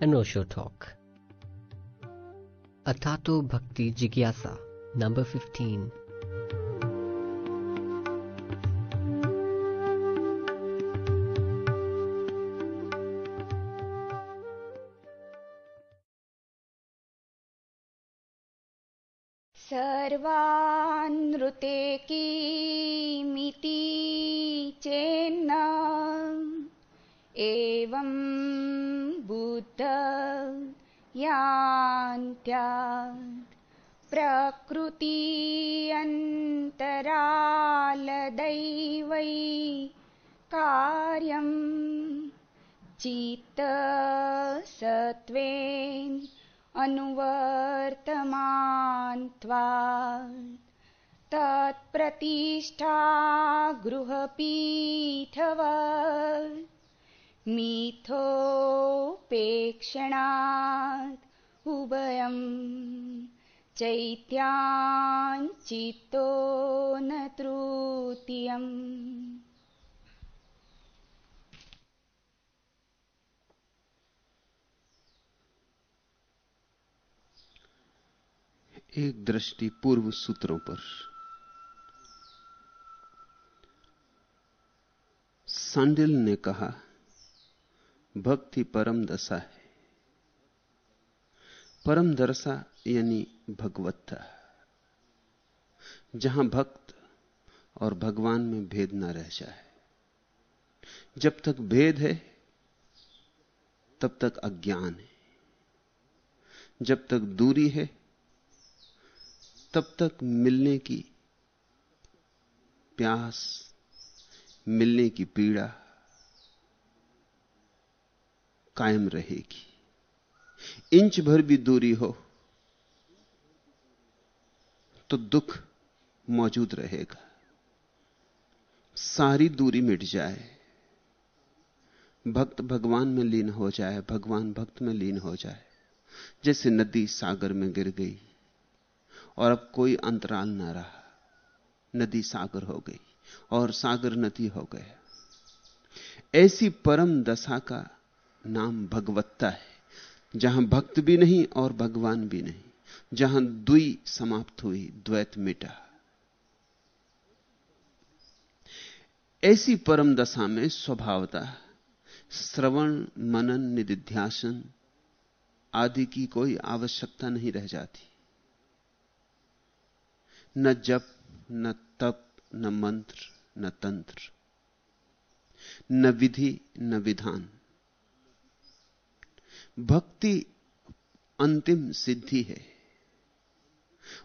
Osho talk. Atato Bhakti Jigyasa, number 15. अनुवर्तमान्त्वा तत्प्रतिष्ठा गृहपीठवत् मिथोपेक्षणात् उभयम् चैत्याञ्चित्तो न तृतीयम् एक दृष्टि पूर्व सूत्रों पर। सांडिल ने कहा, भक्ति परम दशा है। परम दशा यानी भगवत्ता, जहाँ भक्त और भगवान में भेद ना रह जाए। जब तक भेद है, तब तक अज्ञान है। जब तक दूरी है तब तक मिलने की प्यास, मिलने की पीड़ा कायम रहेगी। इंच भर भी दूरी हो तो दुख मौजूद रहेगा। सारी दूरी मिट जाए, भक्त भगवान में लीन हो जाए, भगवान भक्त में लीन हो जाए। जैसे नदी सागर में गिर गई और अब कोई अंतराल ना रहा। नदी सागर हो गई और सागर नदी हो गया। ऐसी परम दशा का नाम भगवत्ता है, जहाँ भक्त भी नहीं और भगवान भी नहीं, जहाँ दुई समाप्त हुई, द्वैत मिटा। ऐसी परम दशा में स्वभावता श्रवण, मनन, निधिध्यासन आदि की कोई आवश्यकता नहीं रह जाती। न जप, न तप, न मंत्र, न तंत्र, न विधि, न विधान। भक्ति अंतिम सिद्धि है।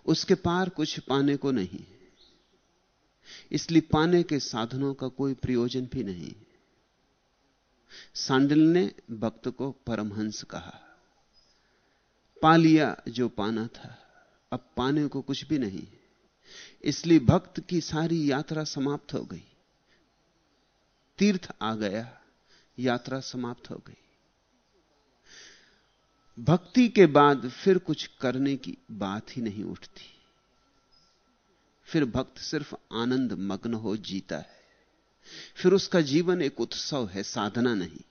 उसके पार कुछ पाने को नहीं इसलिए पाने के साधनों का कोई प्रयोजन भी नहीं सांडिल ने भक्त को परमहंस कहा पा लिया जो पाना था, अब पाने को कुछ भी नहीं इसलिए भक्त की सारी यात्रा समाप्त हो गई। तीर्थ आ गया, यात्रा समाप्त हो गई। भक्ति के बाद फिर कुछ करने की बात ही नहीं उठती। फिर भक्त सिर्फ़ आनंद मग्न हो जीता है। फिर उसका जीवन एक उत्सव है, साधना नहीं।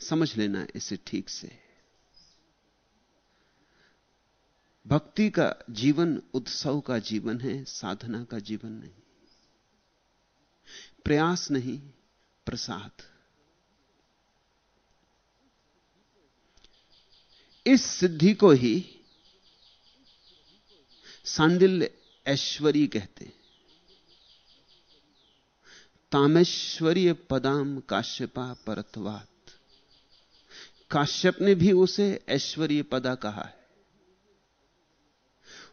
समझ लेना इसे ठीक से। भक्ति का जीवन, उत्सव का जीवन है, साधना का जीवन नहीं। प्रयास नहीं, प्रसाद। इस सिद्धि को ही सांडिल्य ऐश्वरी कहते तामेश्वरीय पदाम काश्यपा परतवात। काश्यप ने भी उसे ऐश्वर्य पदा कहा है।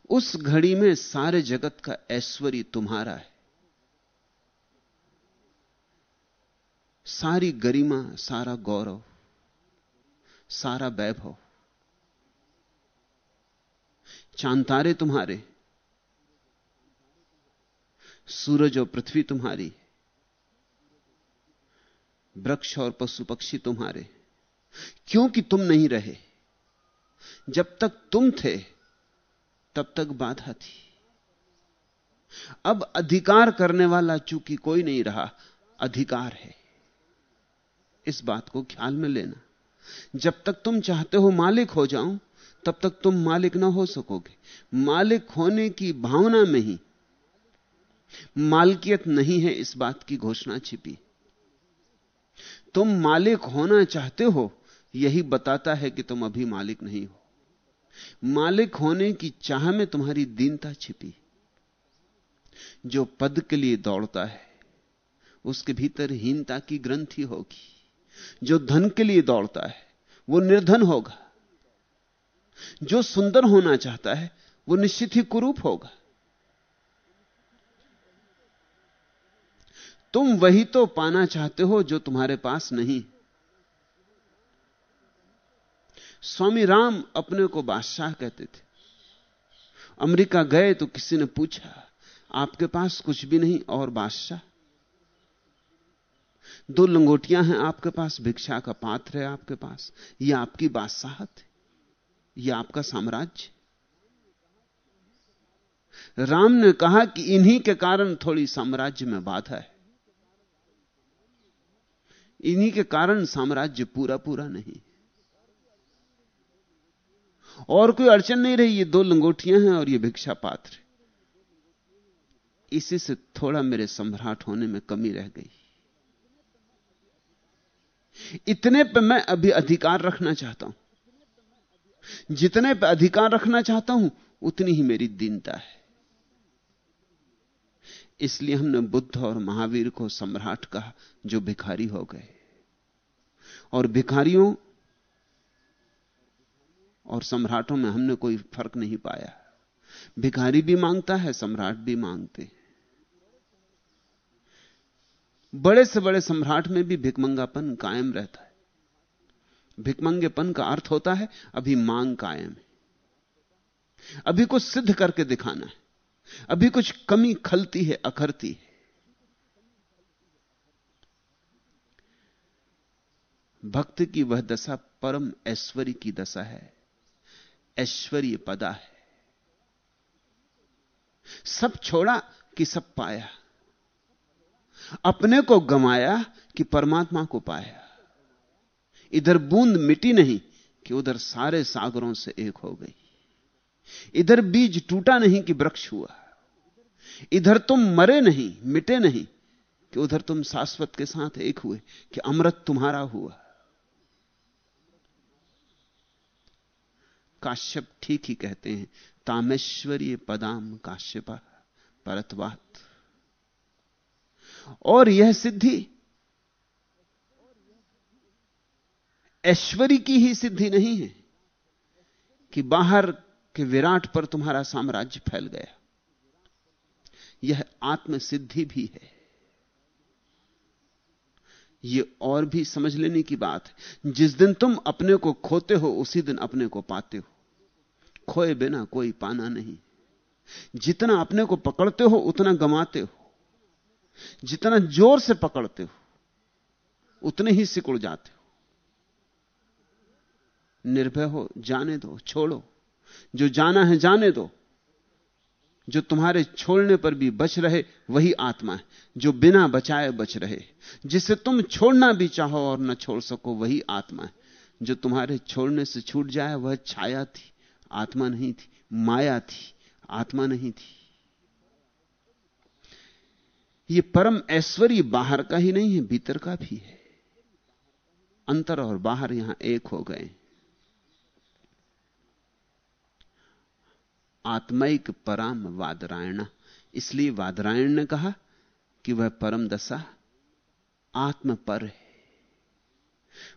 उस घड़ी में सारे जगत का ऐश्वर्य तुम्हारा है। सारी गरिमा, सारा गौरव, सारा वैभव। चांतारे तुम्हारे, सूरज और पृथ्वी तुम्हारी, वृक्ष और पशु पक्षी तुम्हारे। क्योंकि तुम नहीं रहे, जब तक तुम थे तब तक बाधा थी। अब अधिकार करने वाला चूँकि कोई नहीं रहा, अधिकार है। इस बात को ख्याल में लेना। जब तक तुम चाहते हो मालिक हो जाऊँ, तब तक तुम मालिक ना हो सकोगे। मालिक होने की भावना में ही मालकियत नहीं है इस बात की घोषणा छिपी। तुम मालिक होना चाहते हो, यही बताता है कि तुम अभी मालिक नहीं हो। मालिक होने की चाह में तुम्हारी दीनता छिपी जो पद के लिए दौड़ता है, उसके भीतर हीनता की ग्रंथि होगी। जो धन के लिए दौड़ता है, वो निर्धन होगा। जो सुंदर होना चाहता है, वो निश्चित ही कुरूप होगा। तुम वही तो पाना चाहते हो जो तुम्हारे पास नहीं। स्वामी राम अपने को बादशाह कहते थे। अमेरिका गए तो किसी ने पूछा, आपके पास कुछ भी नहीं और बादशाह? दो लंगोटियाँ हैं आपके पास, भिक्षा का पात्र है आपके पास। यह आपकी बादशाहत है यह आपका साम्राज्य राम ने कहा कि इन्हीं के कारण थोड़ी साम्राज्य में बाधा है। इन्हीं के कारण साम्राज्य पूरा पूरा नहीं और कोई अड़चन नहीं रही, ये दो लंगोटियाँ हैं और ये भिक्षा पात्र इसी से थोड़ा मेरे सम्राट होने में कमी रह गई। इतने पे मैं अभी अधिकार रखना चाहता हूँ। जितने पे अधिकार रखना चाहता हूँ, उतनी ही मेरी दीनता है। इसलिए हमने बुद्ध और महावीर को सम्राट कहा, जो भिखारी हो गए। और भिखारियों और सम्राटों में हमने कोई फ़र्क नहीं पाया। भिखारी भी माँगता है, सम्राट भी मांगते बड़े से बड़े सम्राट में भी भिकमंगापन कायम रहता है। भिकमंगेपन का अर्थ होता है, अभी मांग कायम है। अभी कुछ सिद्ध करके दिखाना है। अभी कुछ कमी खलती है, अखरती है। भक्त की वह दशा परम ऐश्वर्य की दशा है। ऐश्वर्य पदा है। सब छोड़ा कि सब पाया। अपने को गमाया कि परमात्मा को पाया। इधर बूंद मिटी नहीं कि उधर सारे सागरों से एक हो गई। इधर बीज टूटा नहीं कि वृक्ष हुआ। इधर तुम मरे नहीं, मिटे नहीं कि उधर तुम शाश्वत के साथ एक हुए कि अमृत तुम्हारा हुआ। काश्यप ठीक ही कहते हैं। तामेश्वरीय पदाम काश्यपा परतवात और यह सिद्धि ऐश्वर्य की ही सिद्धि नहीं है कि बाहर के विराट पर तुम्हारा साम्राज्य फैल गया। यह आत्म सिद्धि भी है। यह और भी समझ लेने की बात है। जिस दिन तुम अपने को खोते हो, उसी दिन अपने को पाते हो। खोए बिना कोई पाना नहीं। जितना अपने को पकड़ते हो, उतना गमाते हो। जितना ज़ोर से पकड़ते हो, उतने ही सिकुड़ जाते हो। निर्भय हो, जाने दो, छोड़ो। जो जाना है, जाने दो। जो तुम्हारे छोड़ने पर भी बच रहे, वही आत्मा है। जो बिना बचाए बच रहे। जिसे तुम छोड़ना भी चाहो और न छोड़ सको, वही आत्मा है। जो तुम्हारे छोड़ने से छूट जाए, वह छाया थी, आत्मा नहीं थी, माया थी, आत्मा नहीं थी। यह परम ऐश्वर्य बाहर का ही नहीं है, भीतर का भी है। अंतर और बाहर यहाँ एक हो गए आत्मिक पराम वादरायण। इसलिए वादरायण ने कहा कि वह परम दशा आत्म पर है।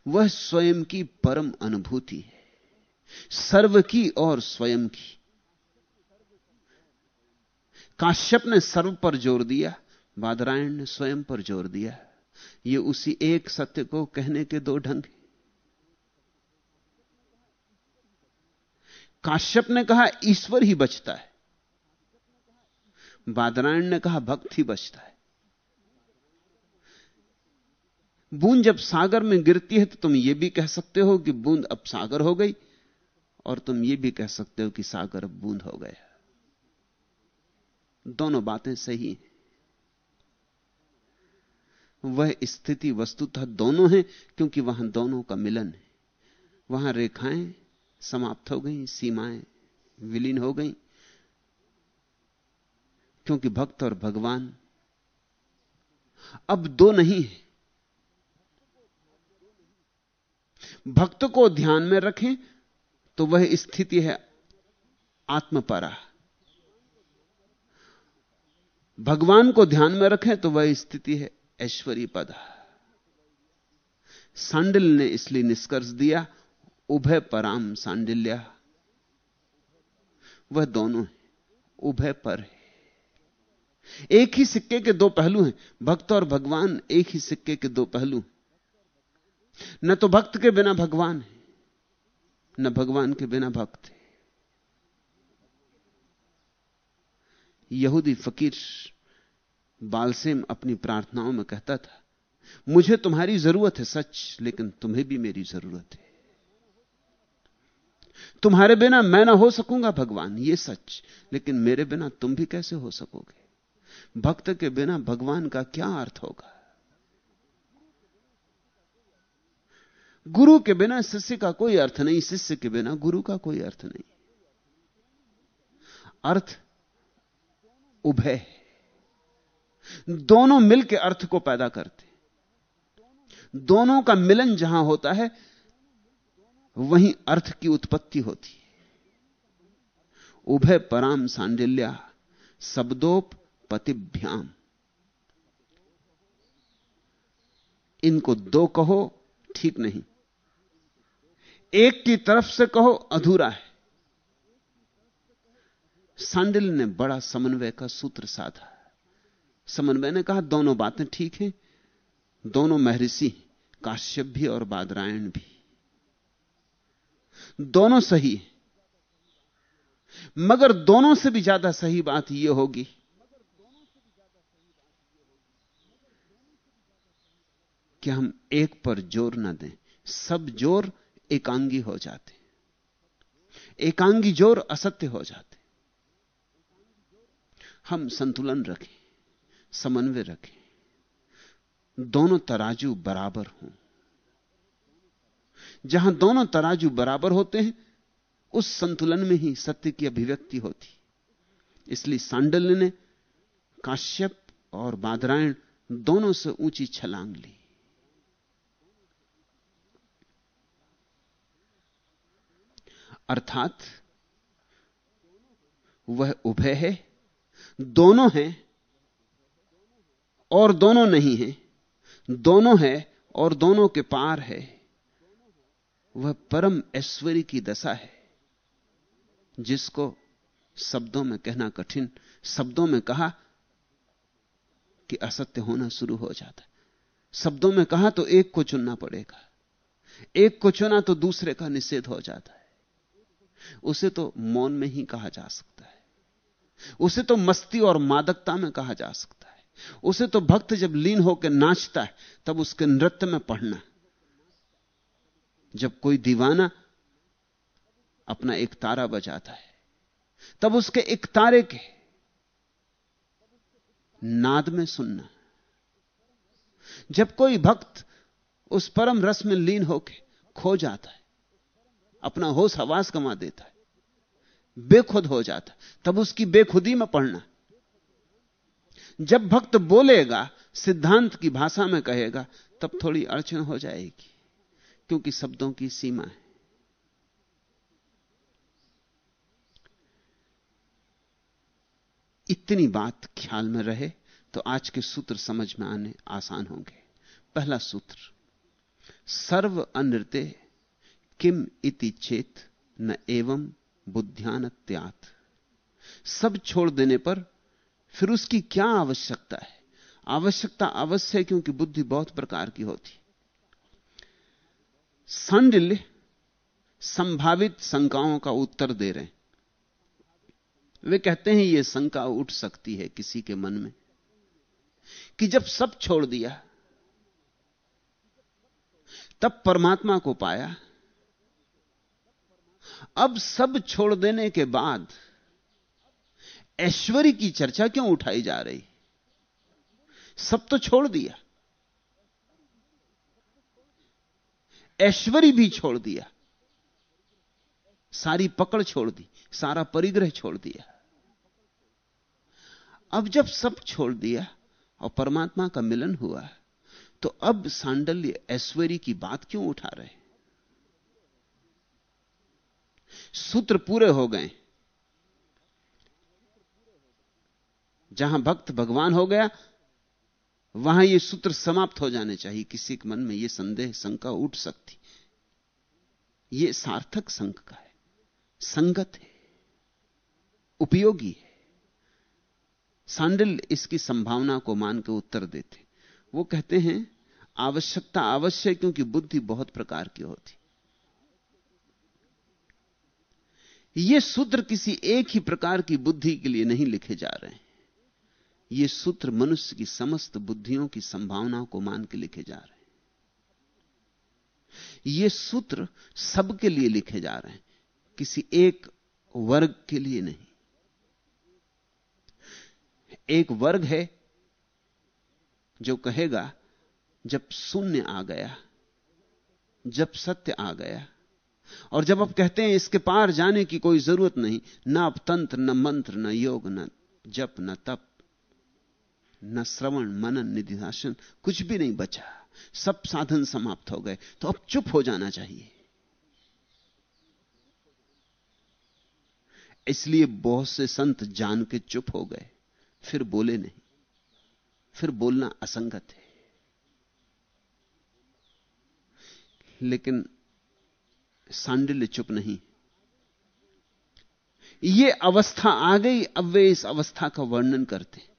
वह स्वयं की परम अनुभूति है। सर्व की और स्वयं की। काश्यप ने सर्व पर ज़ोर दिया, वादरायण ने स्वयं पर ज़ोर दिया। ये उसी एक सत्य को कहने के दो ढंग हैं। काश्यप ने कहा, ईश्वर ही बचता है। बादरायण ने कहा, भक्त ही बचता है। बूंद जब सागर में गिरती है तो तुम यह भी कह सकते हो कि बूंद अब सागर हो गई, और तुम यह भी कह सकते हो कि सागर अब बूंद हो गया। दोनों बातें सही हैं। वह स्थिति वस्तुतः दोनों है, क्योंकि वहाँ दोनों का मिलन है। वहाँ रेखाएँ समाप्त हो गई, सीमाएँ विलीन हो गई। क्योंकि भक्त और भगवान अब दो नहीं है। भक्त को ध्यान में रखें तो वह स्थिति है आत्मपरा। भगवान को ध्यान में रखें तो वह स्थिति है ऐश्वरी पदा सांडिल ने इसलिए निष्कर्ष दिया उभय पराम सांडिल्या। वह दोनों है, उभय पर है। एक ही सिक्के के दो पहलू हैं, भक्त और भगवान एक ही सिक्के के दो पहलू न तो भक्त के बिना भगवान है, न भगवान के बिना भक्त है। यहूदी फकीर बालसेम अपनी प्रार्थनाओं में कहता था, मुझे तुम्हारी ज़रूरत है सच, लेकिन तुम्हें भी मेरी ज़रूरत है। तुम्हारे बिना मैं ना हो सकूँगा भगवान, ये सच। लेकिन मेरे बिना तुम भी कैसे हो सकोगे? भक्त के बिना भगवान का क्या अर्थ होगा? गुरु के बिना शिष्य का कोई अर्थ नहीं, शिष्य के बिना गुरु का कोई अर्थ नहीं। अर्थ उभय दोनों मिलकर अर्थ को पैदा करते दोनों का मिलन जहाँ होता है वहीं अर्थ की उत्पत्ति होती है। उभय पराम सांडिल्या, शब्दोप पतिभ्याम। इनको दो कहो, ठीक नहीं। एक की तरफ़ से कहो, अधूरा है। सांडिल ने बड़ा समन्वय का सूत्र साधा। समन्वय ने कहा, दोनों बातें ठीक हैं, दोनों महर्षि काश्यप भी और बादरायण भी। दोनों सही है। मगर दोनों से भी ज़्यादा सही बात यह होगी। कि हम एक पर ज़ोर ना दें। सब ज़ोर एकांगी हो जाते एकांगी ज़ोर असत्य हो जाते हम संतुलन रखें, समन्वय रखें। दोनों तराजू बराबर हों। जहाँ दोनों तराजू बराबर होते हैं, उस संतुलन में ही सत्य की अभिव्यक्ति होती। इसलिए सांडल्य ने काश्यप और बादरायण दोनों से ऊँची छलांग ली। अर्थात, वह उभय है, दोनों हैं और दोनों नहीं है, दोनों है और दोनों के पार है। वह परम ऐश्वर्य की दशा है, जिसको शब्दों में कहना कठिन, शब्दों में कहा कि असत्य होना शुरू हो जाता है। शब्दों में कहा तो एक को चुनना पड़ेगा, एक को चुना तो दूसरे का निषेध हो जाता है। उसे तो मौन में ही कहा जा सकता है, उसे तो मस्ती और मादकता में कहा जा सकता है, उसे तो भक्त जब लीन होकर नाचता है, तब उसके नृत्य में पढ़ना जब कोई दीवाना अपना एक तारा बजाता है, तब उसके एक तारे के नाद में सुनना। जब कोई भक्त उस परम रस में लीन होके खो जाता है, अपना होश हवास कमा देता है, बेखुद हो जाता तब उसकी बेखुदी में पढ़ना। जब भक्त बोलेगा, सिद्धांत की भाषा में कहेगा, तब थोड़ी अड़चन हो जाएगी। क्योंकि शब्दों की सीमा है। इतनी बात ख्याल में रहे तो आज के सूत्र समझ में आने आसान होंगे। पहला सूत्र, सर्व अनृत्य किम इति चेत न एवं बुद्ध्यान त्यात सब छोड़ देने पर फिर उसकी क्या आवश्यकता है? आवश्यकता अवश्य है क्योंकि बुद्धि बहुत प्रकार की होती सांडिल्य संभावित शंकाओं का उत्तर दे रहे हैं। वे कहते हैं यह शंका उठ सकती है किसी के मन में कि जब सब छोड़ दिया, तब परमात्मा को पाया। अब सब छोड़ देने के बाद ऐश्वर्य की चर्चा क्यों उठाई जा रही? सब तो छोड़ दिया। ऐश्वर्य भी छोड़ दिया। सारी पकड़ छोड़ दी, सारा परिग्रह छोड़ दिया। अब जब सब छोड़ दिया और परमात्मा का मिलन हुआ तो अब सांडल्य ऐश्वर्य की बात क्यों उठा रहे? सूत्र पूरे हो गए। जहाँ भक्त भगवान हो गया वहाँ ये सूत्र समाप्त हो जाने चाहिए। किसी के मन में ये संदेह, शंका उठ सकती। ये सार्थक संघ का है। संगत है। उपयोगी है। सांडिल इसकी संभावना को मान के उत्तर देते वो कहते हैं, आवश्यकता अवश्य क्योंकि बुद्धि बहुत प्रकार की होती। ये सूत्र किसी एक ही प्रकार की बुद्धि के लिए नहीं लिखे जा रहे हैं। ये सूत्र मनुष्य की समस्त बुद्धियों की संभावनाओं को मान के लिखे जा रहे हैं। ये सूत्र सबके लिए लिखे जा रहे हैं, किसी एक वर्ग के लिए नहीं। एक वर्ग है जो कहेगा, जब शून्य आ गया, जब सत्य आ गया, और जब आप कहते हैं इसके पार जाने की कोई ज़रूरत नहीं, ना अब तंत्र, न मंत्र, न योग, न जप, न तप न श्रवण मनन निधिशासन, कुछ भी नहीं बचा। सब साधन समाप्त हो गए। तो अब चुप हो जाना चाहिए। इसलिए बहुत से संत जान के चुप हो गए। फिर बोले नहीं। फिर बोलना असंगत है। लेकिन सांडिल्य चुप नहीं। ये अवस्था आ गई। अब वे इस अवस्था का वर्णन करते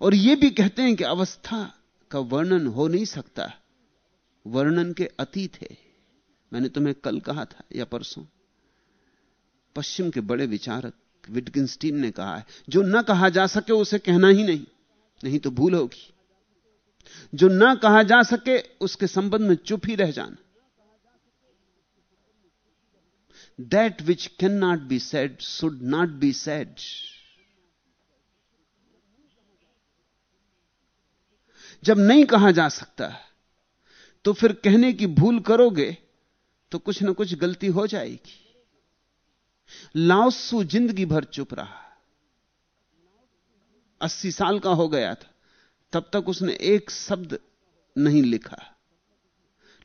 और यह भी कहते हैं कि अवस्था का वर्णन हो नहीं सकता। वर्णन के अतीत है। मैंने तुम्हें कल कहा था, या परसों। पश्चिम के बड़े विचारक विटगिंस्टीन ने कहा है, जो न कहा जा सके उसे कहना ही नहीं नहीं तो भूल होगी। जो न कहा जा सके उसके संबंध में चुप ही रह जाना। That which can not be said should not be said जब नहीं कहा जा सकता तो फिर कहने की भूल करोगे तो कुछ ना कुछ गलती हो जाएगी। लाओसू ज़िंदगी भर चुप रहा। अस्सी साल का हो गया था, तब तक उसने एक शब्द नहीं लिखा।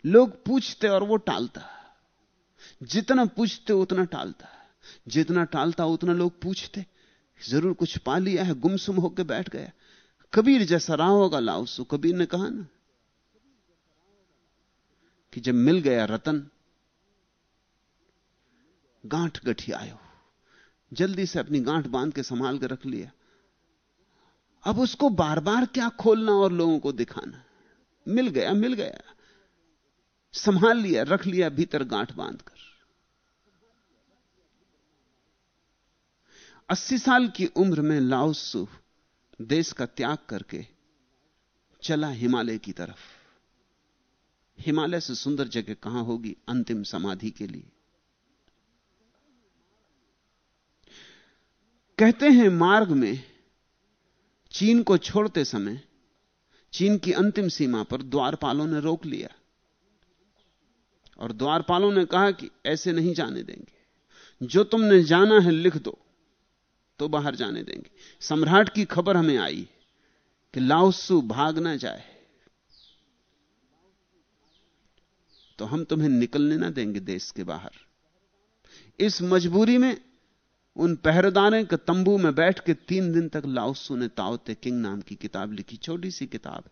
लोग पूछते और वो टालता। जितना पूछते, उतना टालता। जितना टालता, उतना लोग पूछते, ज़रूर कुछ पा लिया है, गुमसुम होकर बैठ गया। कबीर जैसा रहा होगा लाउसु कबीर ने कहा ना कि जब मिल गया रतन, गांठ गठी आयो। जल्दी से अपनी गांठ बाँध के संभाल के रख लिया। अब उसको बार बार क्या खोलना और लोगों को दिखाना? मिल गया मिल गया। संभाल लिया, रख लिया, भीतर गांठ बांधकर अस्सी साल की उम्र में लाओसु देश का त्याग करके चला हिमालय की तरफ़। हिमालय से सुंदर जगह कहाँ होगी अंतिम समाधि के लिए? कहते हैं मार्ग में चीन को छोड़ते समय चीन की अंतिम सीमा पर द्वारपालों ने रोक लिया। और द्वारपालों ने कहा कि ऐसे नहीं जाने देंगे। जो तुमने जाना है लिख दो। तो बाहर जाने देंगे। सम्राट की खबर हमें आई कि लाओसु भाग ना जाए। तो हम तुम्हें निकलने ना देंगे देश के बाहर। इस मजबूरी में उन पहरेदारों के तंबू में बैठ के तीन दिन तक लाओसु ने ताओते किंग नाम की किताब लिखी। छोटी सी किताब है।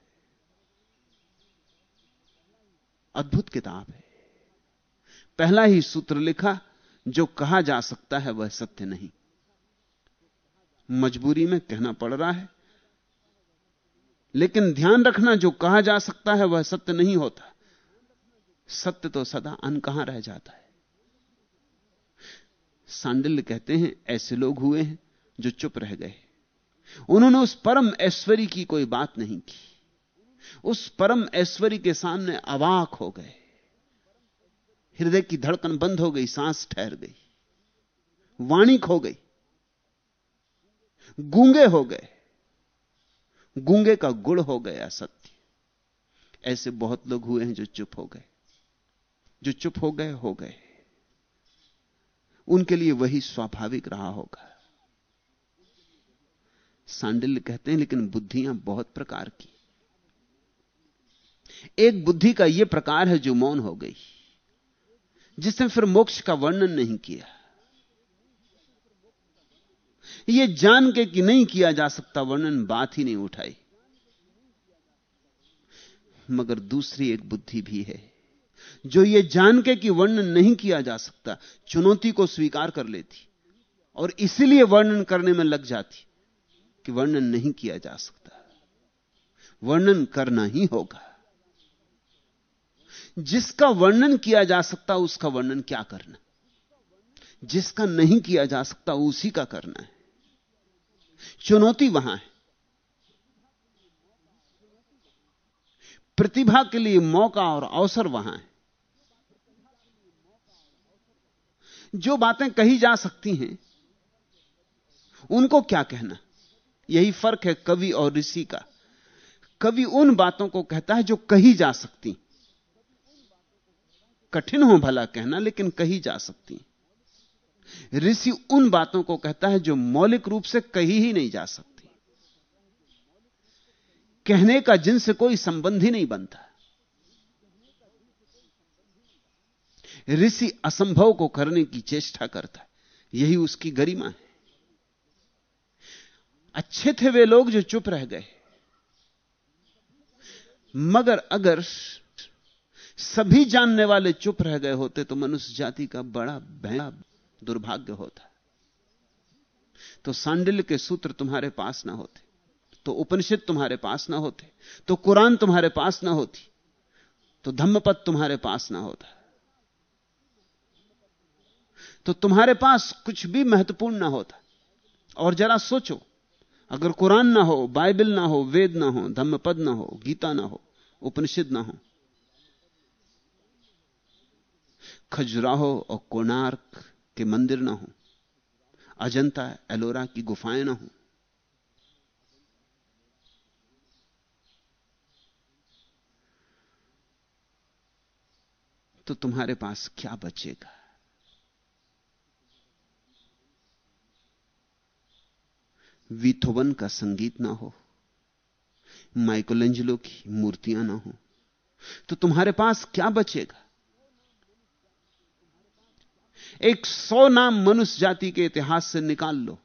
अद्भुत किताब है। पहला ही सूत्र लिखा, जो कहा जा सकता है वह सत्य नहीं। मजबूरी में कहना पड़ रहा है। लेकिन ध्यान रखना, जो कहा जा सकता है, वह सत्य नहीं होता। सत्य तो सदा अन अनकहा रह जाता है। सांडिल्य कहते हैं, ऐसे लोग हुए हैं, जो चुप रह गए। उन्होंने उस परम ऐश्वर्य की कोई बात नहीं की। उस परम ऐश्वर्य के सामने अवाक हो गए। हृदय की धड़कन बंद हो गई, सांस ठहर गई। वाणी खो गई। गूँगे हो गए। गूँगे का गुड़ हो गया सत्य। ऐसे बहुत लोग हुए हैं जो चुप हो गए। जो चुप हो गए हो गए। उनके लिए वही स्वाभाविक रहा होगा। सांडिल्य कहते हैं, लेकिन बुद्धियाँ बहुत प्रकार की। एक बुद्धि का यह प्रकार है जो मौन हो गई, जिसने फिर मोक्ष का वर्णन नहीं किया। यह जान के कि नहीं किया जा सकता, वर्णन बात ही नहीं उठाई। मगर दूसरी एक बुद्धि भी है, जो यह जान के कि वर्णन नहीं किया जा सकता, चुनौती को स्वीकार कर लेती और इसीलिए वर्णन करने में लग जाती कि वर्णन नहीं किया जा सकता। वर्णन करना ही होगा। जिसका वर्णन किया जा सकता, उसका वर्णन क्या करना? जिसका नहीं किया जा सकता, उसी का करना है। चुनौती वहाँ है। प्रतिभा के लिए मौका और अवसर वहाँ है। जो बातें कही जा सकती हैं, उनको क्या कहना? यही फ़र्क है कवि और ऋषि का। कवि उन बातों को कहता है जो कही जा सकती। कठिन हो भला कहना, लेकिन कही जा सकती। ऋषि उन बातों को कहता है जो मौलिक रूप से कही ही नहीं जा सकती। कहने का जिनसे कोई संबंध ही नहीं बनता। ऋषि असंभव को करने की चेष्टा करता है। यही उसकी गरिमा है। अच्छे थे वे लोग जो चुप रह गए। मगर अगर सभी जानने वाले चुप रह गए होते तो मनुष्य जाति का बड़ा भया दुर्भाग्य होता तो सांडिल्य के सूत्र तुम्हारे पास ना होते तो उपनिषद तुम्हारे पास ना होते तो कुरान तुम्हारे पास ना होती तो धम्मपद तुम्हारे पास ना होता। तो तुम्हारे पास कुछ भी महत्वपूर्ण ना होता। और जरा सोचो, अगर कुरान ना हो, बाइबल ना हो, वेद ना हो, धम्मपद ना हो, गीता ना हो, उपनिषद ना हो, खजुराहो और कोणार्क के मंदिर ना हो। अजंता, एलोरा की गुफाएँ ना हो। तो तुम्हारे पास क्या बचेगा? वीथोवन का संगीत ना हो। माइकोलेंजलो की मूर्तियाँ ना हो। तो तुम्हारे पास क्या बचेगा? एक सौ नाम मनुष्य जाति के इतिहास से निकाल लो।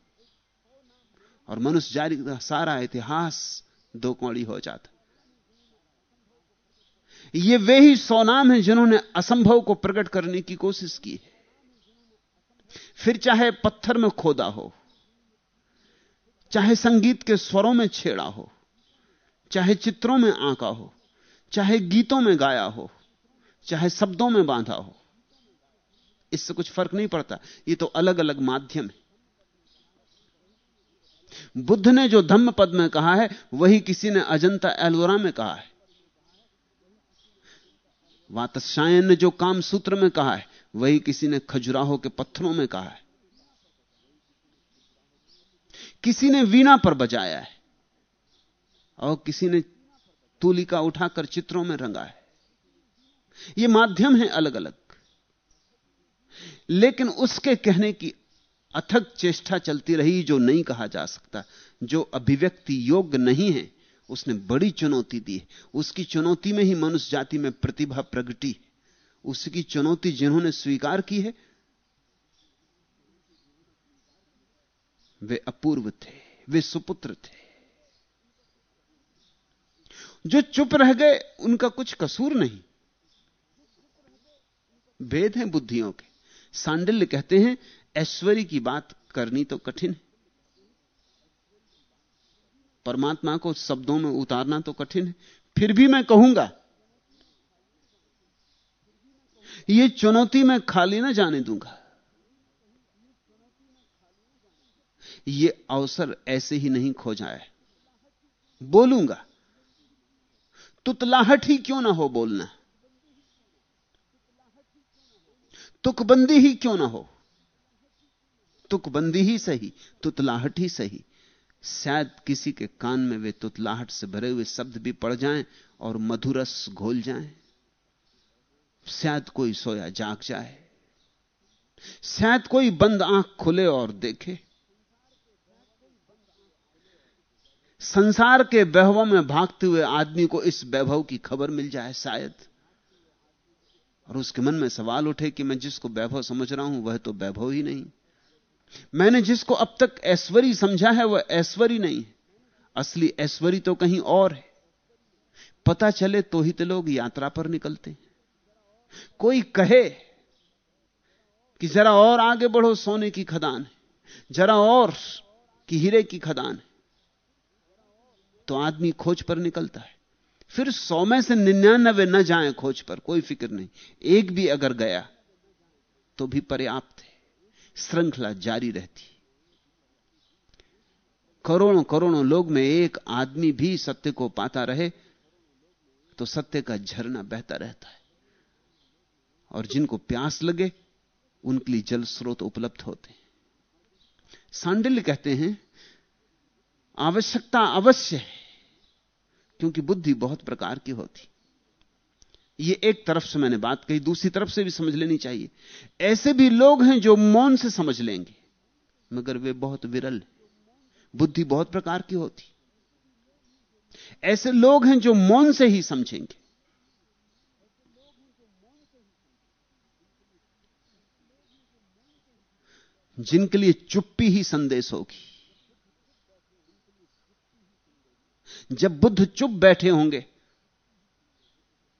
और मनुष्य जाति का सारा इतिहास दो कौड़ी हो जाता। ये वे ही सौ नाम हैं जिन्होंने असंभव को प्रकट करने की कोशिश की फिर चाहे पत्थर में खोदा हो, चाहे संगीत के स्वरों में छेड़ा हो, चाहे चित्रों में आंका हो, चाहे गीतों में गाया हो, चाहे शब्दों में बांधा हो इससे कुछ फ़र्क नहीं पड़ता। ये तो अलग अलग माध्यम है। बुद्ध ने जो धम्म पद में कहा है, वही किसी ने अजंता एलोरा में कहा है। वातशायन ने जो काम सूत्र में कहा है, वही किसी ने खजुराहो के पत्थरों में कहा है। किसी ने वीणा पर बजाया है, और किसी ने तूलिका उठाकर चित्रों में रंगा है। ये माध्यम है अलग अलग लेकिन उसके कहने की अथक चेष्टा चलती रही जो नहीं कहा जा सकता, जो अभिव्यक्ति योग्य नहीं है, उसने बड़ी चुनौती दी उसकी चुनौती में ही मनुष्य जाति में प्रतिभा प्रगटी। उसकी चुनौती जिन्होंने स्वीकार की है, वे अपूर्व थे, वे सुपुत्र थे। जो चुप रह गए, उनका कुछ कसूर नहीं। भेद हैं बुद्धियों के। सांडिल्य कहते हैं ऐश्वर्य की बात करनी तो कठिन है। परमात्मा को शब्दों में उतारना तो कठिन है। फिर भी मैं कहूँगा यह चुनौती मैं खाली ना जाने दूँगा। यह अवसर ऐसे ही नहीं खो जाए बोलूँगा, तुतलाहट ही क्यों ना हो बोलना? तुकबंदी ही क्यों ना हो? तुकबंदी ही सही, तुतलाहट ही सही। शायद किसी के कान में वे तुतलाहट से भरे हुए शब्द भी पड़ जाएँ और मधुरस घोल जाएँ। शायद कोई सोया जाग जाए। शायद कोई बंद आँख खुले और देखे। संसार के वैभव में भागते हुए आदमी को इस वैभव की खबर मिल जाए शायद। और उसके मन में सवाल उठे कि मैं जिसको वैभव समझ रहा हूँ, वह तो वैभव ही नहीं। मैंने जिसको अब तक ऐश्वरी समझा है, वह ऐश्वरी नहीं है। असली ऐश्वरी तो कहीं और है। पता चले तो ही तो लोग यात्रा पर निकलते कोई कहे कि जरा और आगे बढ़ो, सोने की खदान है। जरा और कि हीरे की खदान है। तो आदमी खोज पर निकलता है। फिर सौ में से निन्यानबे न जाए खोज पर, कोई फ़िक्र नहीं। एक भी अगर गया तो भी पर्याप्त है। श्रृंखला जारी रहती। करोड़ों करोड़ों लोग में एक आदमी भी सत्य को पाता रहे तो सत्य का झरना बहता रहता है। और जिनको प्यास लगे, उनके लिए जल स्रोत उपलब्ध होते हैं। सांडिल्य कहते हैं, आवश्यकता अवश्य है। क्योंकि बुद्धि बहुत प्रकार की होती। यह एक तरफ़ से मैंने बात कही, दूसरी तरफ़ से भी समझ लेनी चाहिए। ऐसे भी लोग हैं जो मौन से समझ लेंगे, मगर वे बहुत विरल बुद्धि बहुत प्रकार की होती। ऐसे लोग हैं जो मौन से ही समझेंगे। जिनके लिए चुप्पी ही संदेश होगी। जब बुद्ध चुप बैठे होंगे,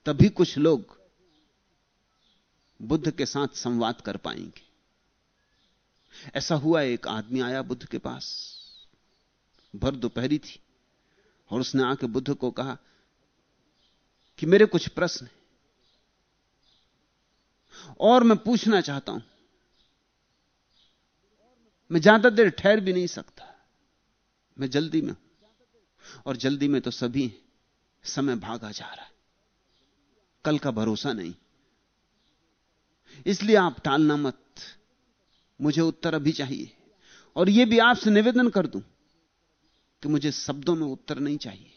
तभी कुछ लोग बुद्ध के साथ संवाद कर पाएँगे। ऐसा हुआ, एक आदमी आया बुद्ध के पास। भर दोपहरी थी, और उसने आके बुद्ध को कहा कि मेरे कुछ प्रश्न हैं। और मैं पूछना चाहता हूँ, मैं ज़्यादा देर ठहर भी नहीं सकता, मैं जल्दी में हूँ। और जल्दी में तो सभी समय भागा जा रहा है। कल का भरोसा नहीं। इसलिए आप टालना मत। मुझे उत्तर अभी चाहिए। और यह भी आपसे निवेदन कर दूँ कि मुझे शब्दों में उत्तर नहीं चाहिए।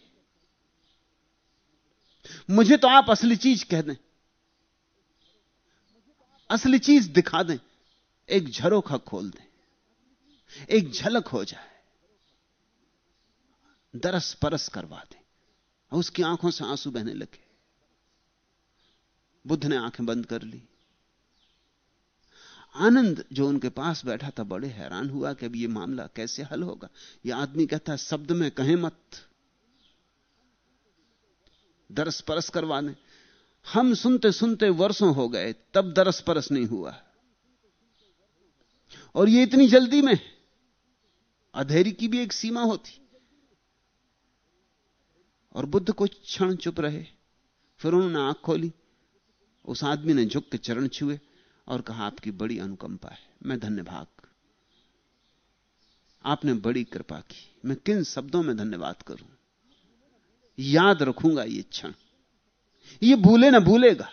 मुझे तो आप असली चीज़ कह दें। असली चीज़ दिखा दें। एक झरोखा खोल दें। एक झलक हो जाए। दरस परस करवा दें। उसकी आँखों से आँसू बहने लगे। बुद्ध ने आँखें बंद कर ली। आनंद जो उनके पास बैठा था, बड़े हैरान हुआ कि अब यह मामला कैसे हल होगा। यह आदमी कहता है, शब्द में कहें मत। दरस परस करवा दें हम सुनते सुनते वर्षों हो गए, तब दरस परस नहीं हुआ। और यह इतनी जल्दी में, अधेरी की भी एक सीमा होती। और बुद्ध कुछ क्षण चुप रहे। फिर उन्होंने आँख खोली। उस आदमी ने झुक के चरण छुए और कहा, आपकी बड़ी अनुकंपा है। मैं धन्यवाद आपने बड़ी कृपा की। मैं किन शब्दों में धन्यवाद करूँ? याद रखूँगा ये क्षण। ये भूले ना भूलेगा।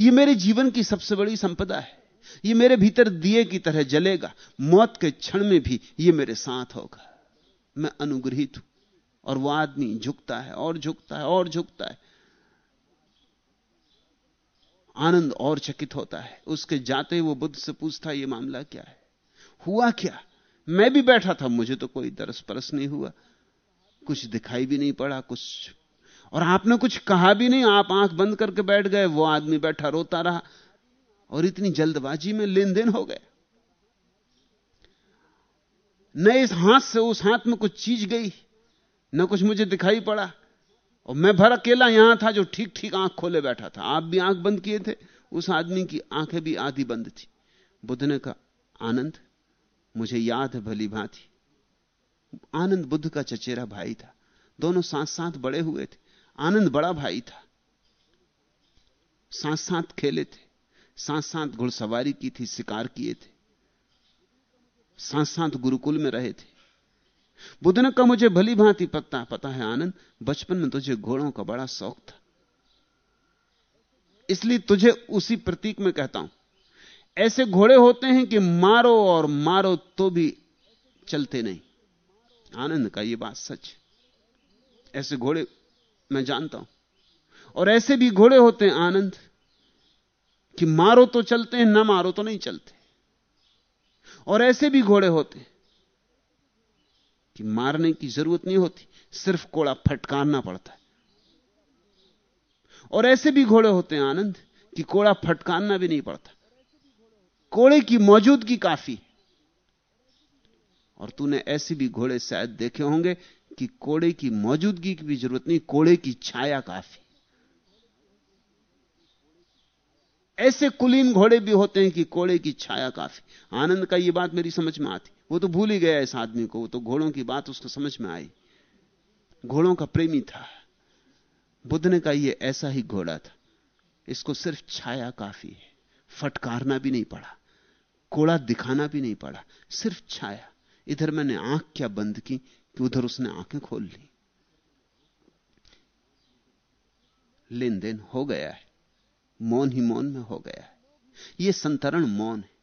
ये मेरे जीवन की सबसे बड़ी संपदा है। ये मेरे भीतर दिए की तरह जलेगा। मौत के क्षण में भी ये मेरे साथ होगा। मैं अनुग्रहित हूँ। और वो आदमी झुकता है, और झुकता है, और झुकता है। आनंद और चकित होता है। उसके जाते ही वो बुद्ध से पूछता, ये मामला क्या है? हुआ क्या? मैं भी बैठा था, मुझे तो कोई दरस परस नहीं हुआ। कुछ दिखाई भी नहीं पड़ा, कुछ और आपने कुछ कहा भी नहीं, आप आँख बंद करके बैठ गए, वो आदमी बैठा, रोता रहा और इतनी जल्दबाजी में लेन देन हो गया। न इस हाथ से, उस हाथ में कुछ चीज़ गई। न कुछ मुझे दिखाई पड़ा। और मैं भर अकेला यहाँ था जो ठीक ठीक आँख खोले बैठा था। आप भी आँख बंद किए थे? उस आदमी की आँखें भी आधी बंद थी। बुद्ध ने कहा, आनंद, मुझे याद है भली भांति। आनंद बुद्ध का चचेरा भाई था। दोनों साथ साथ बड़े हुए थे। आनंद बड़ा भाई था। साथ साथ खेले थे। साथ साथ घुड़सवारी की थी, शिकार किए थे। साथ साथ गुरुकुल में रहे थे। बुद्ध ने कहा, मुझे भली भांति पता पता है आनंद, बचपन में तुझे घोड़ों का बड़ा शौक था। इसलिए तुझे उसी प्रतीक में कहता हूँ। ऐसे घोड़े होते हैं कि मारो और मारो तो भी चलते नहीं। आनंद का यह बात सच ऐसे घोड़े मैं जानता हूँ। और ऐसे भी घोड़े होते हैं आनंद, कि मारो तो चलते हैं, ना मारो तो नहीं चलते। और ऐसे भी घोड़े होते कि मारने की ज़रूरत नहीं होती, सिर्फ़ कोड़ा फटकारना पड़ता है। और ऐसे भी घोड़े होते हैं, आनंद, कि कोड़ा फटकारना भी नहीं पड़ता। कोड़े की मौजूदगी काफ़ी और तूने ऐसे भी घोड़े शायद देखे होंगे कि कोड़े की मौजूदगी की भी ज़रूरत नहीं, कोड़े की छाया काफ़ी ऐसे कुलीन घोड़े भी होते हैं कि कोड़े की छाया काफ़ी आनंद का यह बात मेरी समझ में आती वो तो भूल ही गया इस आदमी को, वो तो घोड़ों की बात उसको समझ में आई। घोड़ों का प्रेमी था। बुद्ध ने कहा यह ऐसा ही घोड़ा था। इसको सिर्फ़ छाया काफ़ी है। फटकारना भी नहीं पड़ा। कोड़ा दिखाना भी नहीं पड़ा। सिर्फ़ छाया। इधर मैंने आँख क्या बंद की कि उधर उसने आँखें खोल ली। लेन देन हो गया है। मौन ही मौन में हो गया है। यह संतरण मौन है।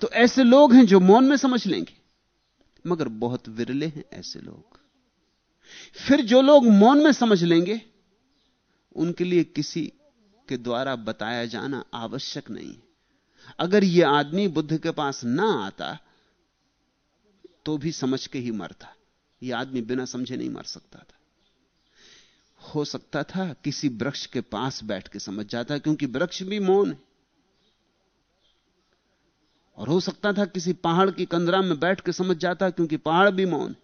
तो ऐसे लोग हैं जो मौन में समझ लेंगे। मगर बहुत विरले हैं ऐसे लोग। फिर जो लोग मौन में समझ लेंगे, उनके लिए किसी के द्वारा बताया जाना आवश्यक नहीं अगर यह आदमी बुद्ध के पास ना आता तो भी समझ के ही मरता। यह आदमी बिना समझे नहीं मर सकता था। हो सकता था किसी वृक्ष के पास बैठ के समझ जाता, क्योंकि वृक्ष भी मौन है। और हो सकता था किसी पहाड़ की कंदरा में बैठ के समझ जाता क्योंकि पहाड़ भी मौन है।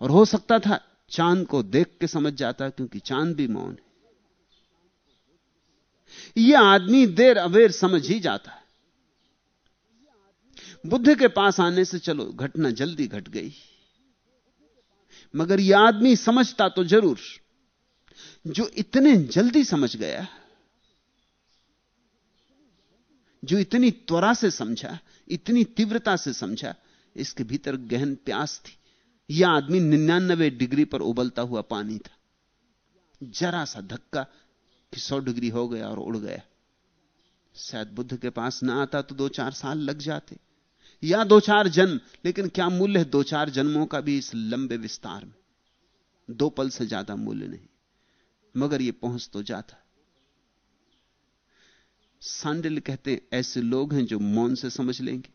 और हो सकता था चाँद को देख के समझ जाता क्योंकि चाँद भी मौन है। यह आदमी देर अवेर समझ ही जाता है। बुद्ध के पास आने से चलो, घटना जल्दी घट गई। मगर यह आदमी समझता तो ज़रूर, जो इतने जल्दी समझ गया। जो इतनी त्वरा से समझा, इतनी तीव्रता से समझा, इसके भीतर गहन प्यास थी। यह आदमी निन्यानबे डिग्री पर उबलता हुआ पानी था। जरा सा धक्का कि सौ डिग्री हो गया और उड़ गया। शायद बुद्ध के पास ना आता तो दो चार साल लग जाते। या दो चार जन्म, लेकिन क्या मूल्य है दो चार जन्मों का भी इस लंबे विस्तार में? दो पल से ज़्यादा मूल्य नहीं, मगर यह पहुँच तो जाता। सांडिल कहते हैं, ऐसे लोग हैं जो मौन से समझ लेंगे।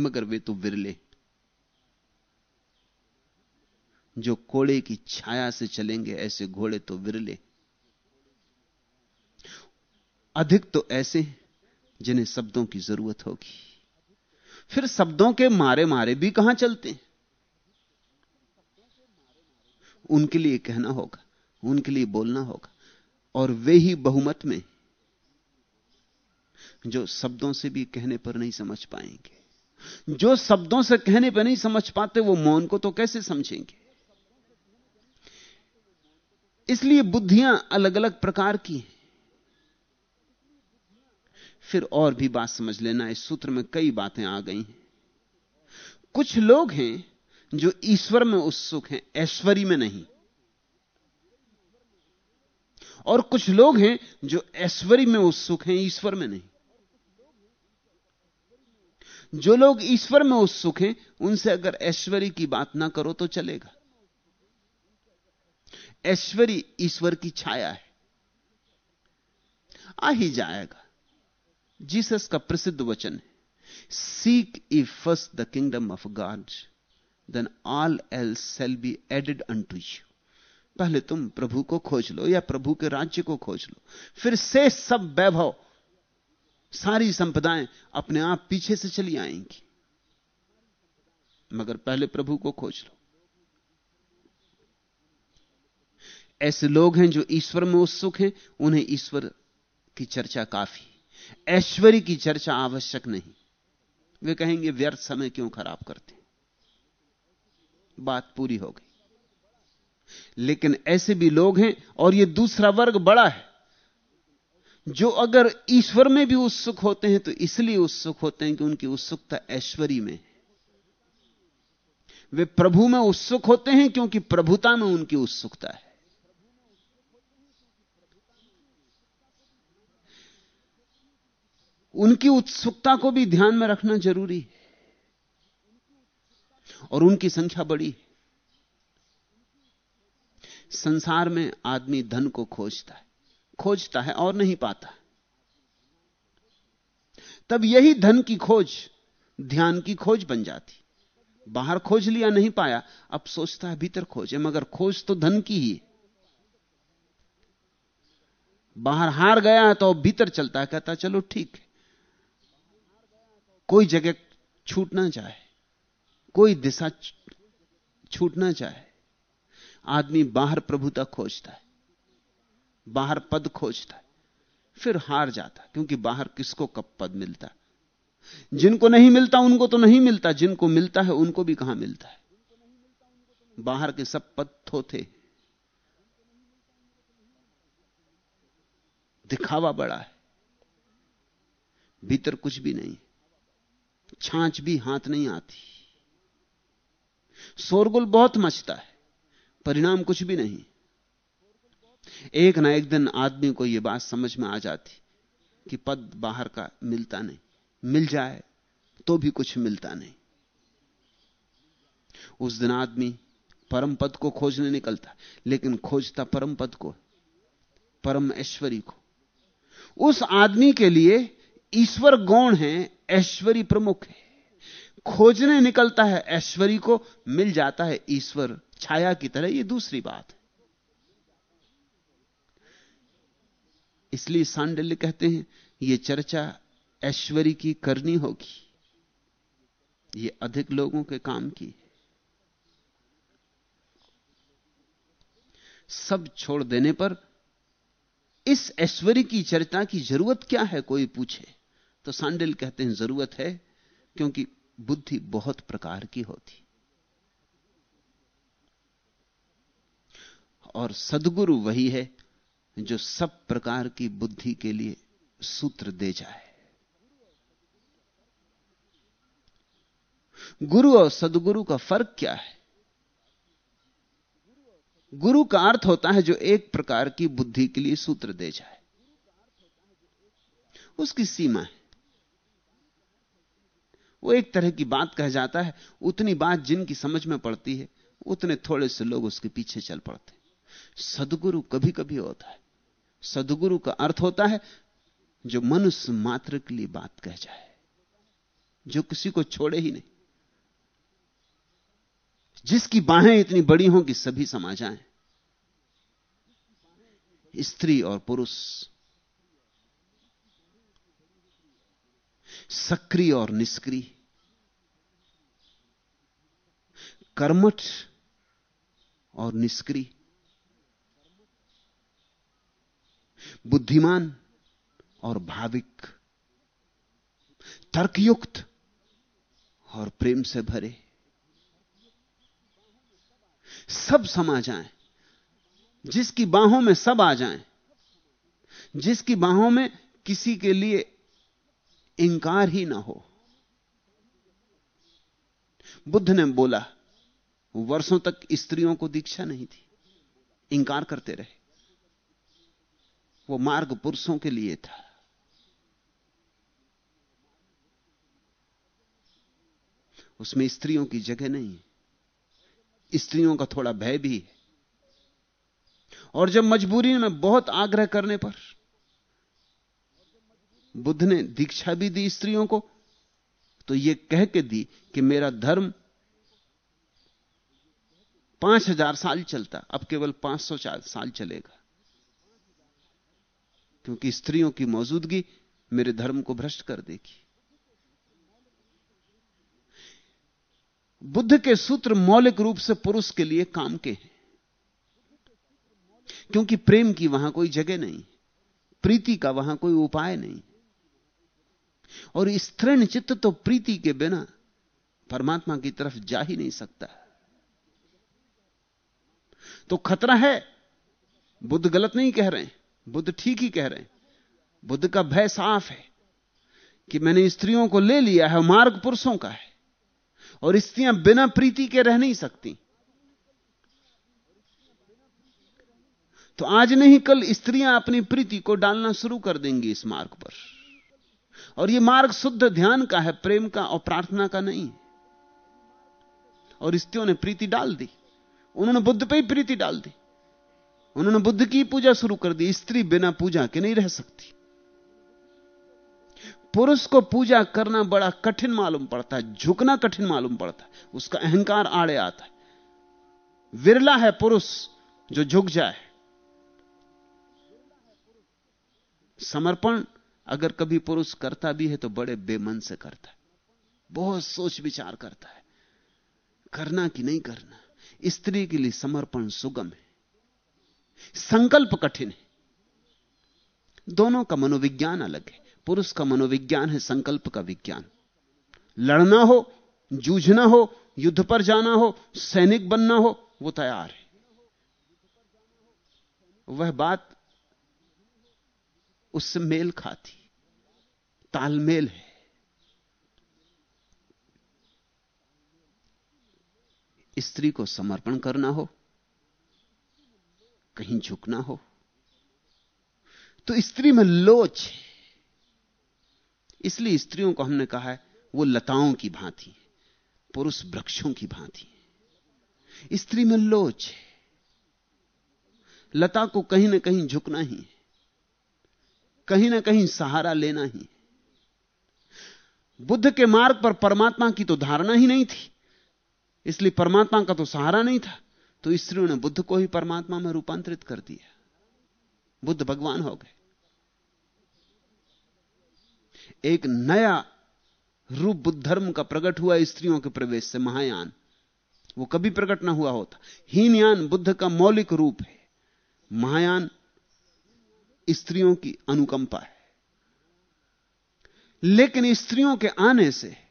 मगर वे तो विरले। जो कोड़े की छाया से चलेंगे, ऐसे घोड़े तो विरले। अधिक तो ऐसे हैं, जिन्हें शब्दों की ज़रूरत होगी। फिर शब्दों के मारे मारे भी कहाँ चलते हैं? उनके लिए कहना होगा, उनके लिए बोलना होगा। और वे ही बहुमत में जो शब्दों से भी कहने पर नहीं समझ पाएँगे। जो शब्दों से कहने पर नहीं समझ पाते, वो मौन को तो कैसे समझेंगे? इसलिए बुद्धियाँ अलग अलग प्रकार की हैं। फिर और भी बात समझ लेना, इस सूत्र में कई बातें आ गई हैं। कुछ लोग हैं जो ईश्वर में उत्सुक हैं ऐश्वर्य में नहीं। और कुछ लोग हैं जो ऐश्वर्य में उत्सुक हैं, ईश्वर में नहीं। जो लोग ईश्वर में उत्सुक हैं, उनसे अगर ऐश्वर्य की बात ना करो तो चलेगा। ऐश्वर्य ईश्वर की छाया है। आ ही जाएगा। जीसस का प्रसिद्ध वचन है seek ye first the kingdom of God then all else shall be added unto you पहले तुम प्रभु को खोज लो या प्रभु के राज्य को खोज लो। फिर से सब वैभव, सारी संपदाएँ अपने आप पीछे से चली आएँगी। मगर पहले प्रभु को खोज लो। ऐसे लोग हैं जो ईश्वर में उत्सुक हैं, उन्हें ईश्वर की चर्चा काफ़ी ऐश्वर्य की चर्चा आवश्यक नहीं। वे कहेंगे, व्यर्थ समय क्यों खराब करते बात पूरी हो गई। लेकिन ऐसे भी लोग हैं और यह दूसरा वर्ग बड़ा है। जो अगर ईश्वर में भी उत्सुक होते हैं तो इसलिए उत्सुक होते हैं कि उनकी उत्सुकता ऐश्वर्य में है। वे प्रभु में उत्सुक होते हैं क्योंकि प्रभुता में उनकी उत्सुकता है। उनकी उत्सुकता को भी ध्यान में रखना ज़रूरी है। और उनकी संख्या बड़ी है। संसार में आदमी धन को खोजता है खोजता है और नहीं पाता। तब यही धन की खोज, ध्यान की खोज बन जाती। बाहर खोज लिया, नहीं पाया, अब सोचता है, भीतर खोजे मगर खोज तो धन की ही बाहर हार गया तो भीतर चलता है, कहता चलो ठीक है। कोई जगह छूट ना जाए, कोई दिशा छूट ना जाए आदमी बाहर प्रभुता खोजता है, बाहर पद खोजता है, फिर हार जाता क्योंकि बाहर किसको कब पद मिलता जिनको नहीं मिलता उनको तो नहीं मिलता, जिनको मिलता है उनको भी कहाँ मिलता है? बाहर के सब पद थोथे। दिखावा बड़ा है, भीतर कुछ भी नहीं छांच भी हाथ नहीं आती। शोरगुल बहुत मचता है। परिणाम कुछ भी नहीं। एक ना एक दिन आदमी को यह बात समझ में आ जाती कि पद बाहर का मिलता नहीं। मिल जाए तो भी कुछ मिलता नहीं। उस दिन आदमी परम पद को खोजने निकलता, लेकिन खोजता परम पद को, परम ऐश्वरी को। उस आदमी के लिए ईश्वर गौण है, ऐश्वरी प्रमुख है। खोजने निकलता है, ऐश्वरी को मिल जाता है ईश्वर, छाया की तरह। यह दूसरी बात है। इसलिए सांडल्य कहते हैं यह चर्चा ऐश्वरी की करनी होगी। यह अधिक लोगों के काम की सब छोड़ देने पर इस ऐश्वर्य की चर्चा की ज़रूरत क्या है, कोई पूछे? तो सांडिल कहते हैं, ज़रूरत है, क्योंकि बुद्धि बहुत प्रकार की होती। और सदगुरु वही है जो सब प्रकार की बुद्धि के लिए सूत्र दे जाए। गुरु और सदगुरु का फ़र्क क्या है? गुरु का अर्थ होता है जो एक प्रकार की बुद्धि के लिए सूत्र दे जाए। उसकी सीमा है। वो एक तरह की बात कह जाता है, उतनी बात जिनकी समझ में पड़ती है, उतने थोड़े से लोग उसके पीछे चल पड़ते सदगुरु कभी कभी होता है। सदगुरु का अर्थ होता है, जो मनुष्य मात्र के लिए बात कह जाए, जो किसी को छोड़े ही नहीं। जिसकी बाहें इतनी बड़ी हों कि सभी समा जाएँ। स्त्री और पुरुष, सक्रिय और निष्क्रिय। कर्मठ और निष्क्रिय। बुद्धिमान और भाविक। तर्कयुक्त और प्रेम से भरे। सब समा जाएँ। जिसकी बाहों में सब आ जाएँ। जिसकी बाहों में किसी के लिए इंकार ही ना हो। बुद्ध ने बोला वर्षों तक स्त्रियों को दीक्षा नहीं थी। इंकार करते रहे। वो मार्ग पुरुषों के लिए था। उसमें स्त्रियों की जगह नहीं स्त्रियों का थोड़ा भय भी है। और जब मजबूरी में बहुत आग्रह करने पर बुद्ध ने दीक्षा भी दी स्त्रियों को तो यह कह के दी कि मेरा धर्म पाँच हज़ार साल चलता, अब केवल पाँच सौ साल चलेगा। क्योंकि स्त्रियों की मौजूदगी मेरे धर्म को भ्रष्ट कर देगी। बुद्ध के सूत्र मौलिक रूप से पुरुष के लिए काम के हैं। क्योंकि प्रेम की वहाँ कोई जगह नहीं, प्रीति का वहाँ कोई उपाय नहीं। और स्त्रीण चित्त तो प्रीति के बिना परमात्मा की तरफ़ जा ही नहीं सकता। तो खतरा है। बुद्ध गलत नहीं कह रहे हैं। बुद्ध ठीक ही कह रहे हैं। बुद्ध का भय साफ़ है कि मैंने स्त्रियों को ले लिया है, मार्ग पुरुषों का है। और स्त्रियाँ बिना प्रीति के रह नहीं सकती। तो आज नहीं, कल स्त्रियाँ अपनी प्रीति को डालना शुरू कर देंगी इस मार्ग पर। और यह मार्ग शुद्ध ध्यान का है, प्रेम का और प्रार्थना का नहीं। और स्त्रियों ने प्रीति डाल दी। उन्होंने बुद्ध पे ही प्रीति डाल दी। उन्होंने बुद्ध की पूजा शुरू कर दी, स्त्री बिना पूजा के नहीं रह सकती। पुरुष को पूजा करना बड़ा कठिन मालूम पड़ता है, झुकना कठिन मालूम पड़ता है, उसका अहंकार आड़े आता है। विरला है पुरुष जो झुक जाए। समर्पण अगर कभी पुरुष करता भी है तो बड़े बेमन से करता है, बहुत सोच विचार करता है। करना कि नहीं करना? स्त्री के लिए समर्पण सुगम है, संकल्प कठिन है। दोनों का मनोविज्ञान अलग है, पुरुष का मनोविज्ञान है संकल्प का विज्ञान। लड़ना हो, जूझना हो, युद्ध पर जाना हो, सैनिक बनना हो, वो तैयार है। वह बात उससे मेल खाती, तालमेल है। स्त्री को समर्पण करना हो, कहीं झुकना हो तो स्त्री में लोच है। इसलिए स्त्रियों को हमने कहा है, वो लताओं की भांति पुरुष वृक्षों की भांति स्त्री में लोच है। लता को कहीं ना कहीं झुकना ही है, कहीं ना कहीं सहारा लेना ही। बुद्ध के मार्ग पर परमात्मा की तो धारणा ही नहीं थी। इसलिए परमात्मा का तो सहारा नहीं था तो स्त्रियों ने बुद्ध को ही परमात्मा में रूपांतरित कर दिया। बुद्ध भगवान हो गए। एक नया रूप बुद्ध धर्म का प्रकट हुआ स्त्रियों के प्रवेश से, महायान। वो कभी प्रकट ना हुआ होता। हीनयान बुद्ध का मौलिक रूप है। महायान स्त्रियों की अनुकंपा है। लेकिन स्त्रियों के आने से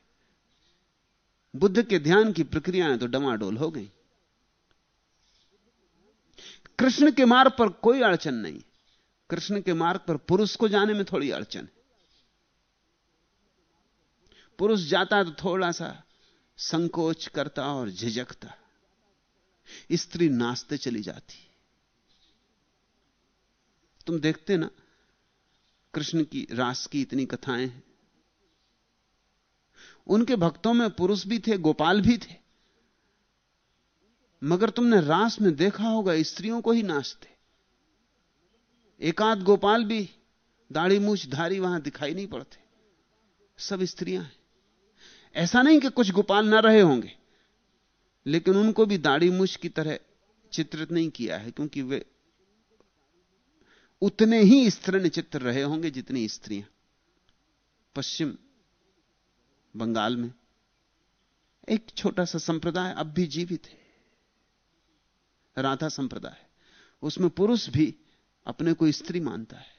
बुद्ध के ध्यान की प्रक्रियाएँ तो डमाडोल हो गई। कृष्ण के मार्ग पर कोई अड़चन नहीं। कृष्ण के मार्ग पर पुरुष को जाने में थोड़ी अड़चन है। पुरुष जाता है तो थोड़ा सा संकोच करता और झिझकता। स्त्री नाचते चली जाती। तुम देखते ना, कृष्ण की रास की इतनी कथाएँ हैं। उनके भक्तों में पुरुष भी थे, गोपाल भी थे। मगर तुमने रास में देखा होगा, स्त्रियों को ही नाचते एकाध गोपाल भी दाढ़ी मूछ धारी वहाँ दिखाई नहीं पड़ते। सब स्त्रियाँ हैं। ऐसा नहीं कि कुछ गोपाल ना रहे होंगे, लेकिन उनको भी दाढ़ी मूछ की तरह चित्रित नहीं किया है, क्योंकि वे उतने ही स्त्रीण चित्र रहे होंगे जितनी स्त्रियाँ। पश्चिम बंगाल में। एक छोटा सा संप्रदाय अब भी जीवित है। राधा संप्रदाय। उसमें पुरुष भी अपने को स्त्री मानता है।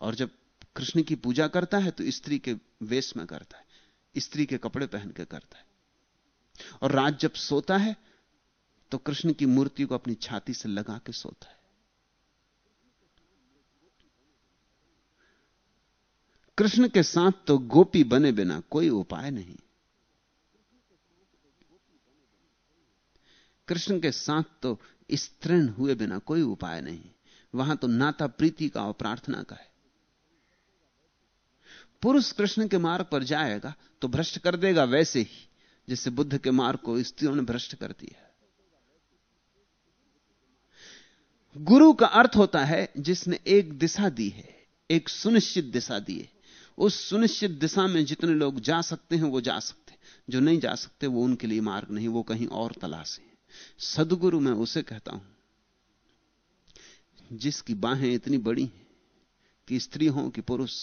और जब कृष्ण की पूजा करता है तो स्त्री के वेश में करता है। स्त्री के कपड़े पहन के करता है। और रात जब सोता है तो कृष्ण की मूर्ति को अपनी छाती से लगा के सोता है। कृष्ण के साथ तो गोपी बने बिना कोई उपाय नहीं। कृष्ण के साथ तो स्त्रीण हुए बिना कोई उपाय नहीं। वहाँ तो नाता प्रीति का और प्रार्थना का है। पुरुष कृष्ण के मार्ग पर जाएगा तो भ्रष्ट कर देगा वैसे ही जैसे बुद्ध के मार्ग को स्त्रियों ने भ्रष्ट कर दिया गुरु का अर्थ होता है जिसने एक दिशा दी है, एक सुनिश्चित दिशा दी है। उस सुनिश्चित दिशा में जितने लोग जा सकते हैं, वो जा सकते हैं। जो नहीं जा सकते, वो उनके लिए मार्ग नहीं, वो कहीं और तलाश। है सदगुरु मैं उसे कहता हूँ, जिसकी बाहें इतनी बड़ी हैं कि स्त्री हो कि पुरुष,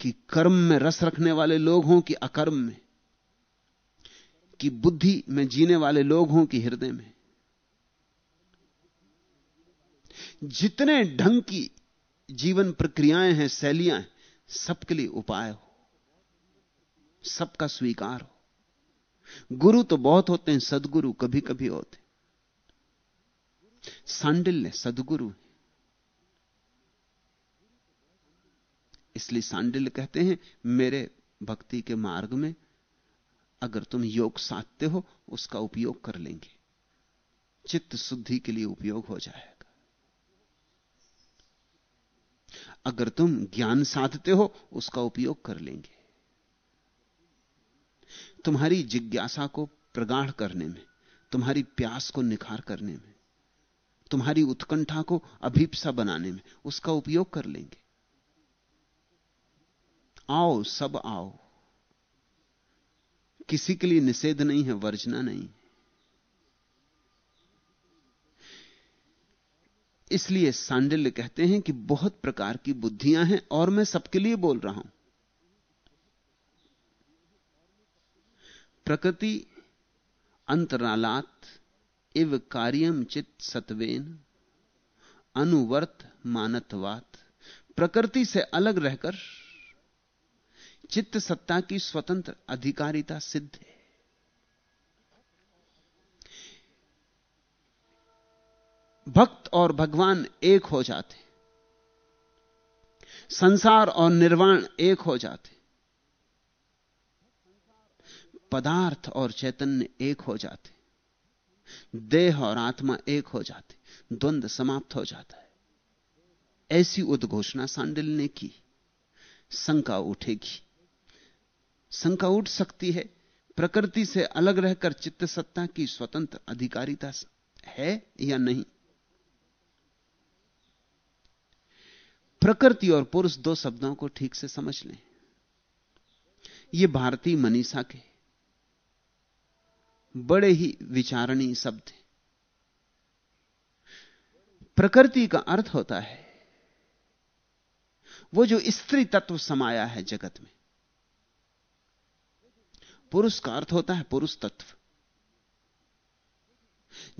कि कर्म में रस रखने वाले लोग हों कि अकर्म में, कि बुद्धि में जीने वाले लोग हों कि हृदय में। जितने ढंग की जीवन प्रक्रियाएँ हैं, शैलियाँ हैं, सबके लिए उपाय हो। सबका स्वीकार हो। गुरु तो बहुत होते हैं, सदगुरु कभी कभी होते सांडिल्य सदगुरु इसलिए सांडिल्य कहते हैं, मेरे भक्ति के मार्ग में अगर तुम योग साधते हो, उसका उपयोग कर लेंगे। चित्त शुद्धि के लिए उपयोग हो जाएगा। अगर तुम ज्ञान साधते हो, उसका उपयोग कर लेंगे। तुम्हारी जिज्ञासा को प्रगाढ़ करने में, तुम्हारी प्यास को निखार करने में, तुम्हारी उत्कंठा को अभीपसा बनाने में, उसका उपयोग कर लेंगे। आओ, सब आओ। किसी के लिए निषेध नहीं है, वर्जना नहीं इसलिए सांडिल्य कहते हैं कि बहुत प्रकार की बुद्धियाँ हैं और मैं सबके लिए बोल रहा हूँ। प्रकृति, अंतरालात, इव कार्यम चित सत्वेन अनुवर्त मानतवात। प्रकृति से अलग रहकर चित्त सत्ता की स्वतंत्र अधिकारिता सिद्ध है। भक्त और भगवान एक हो जाते संसार और निर्वाण एक हो जाते पदार्थ और चैतन्य एक हो जाते देह और आत्मा एक हो जाते द्वंद समाप्त हो जाता है। ऐसी उद्घोषणा सांडिल ने की। शंका उठेगी। शंका उठ सकती है। प्रकृति से अलग रहकर चित्त सत्ता की स्वतंत्र अधिकारिता है या नहीं? प्रकृति और पुरुष दो शब्दों को ठीक से समझ लें। ये भारतीय मनीषा के बड़े ही विचारणीय शब्द हैं। प्रकृति का अर्थ होता है, वो जो स्त्री तत्व समाया है जगत में। पुरुष का अर्थ होता है पुरुष तत्व।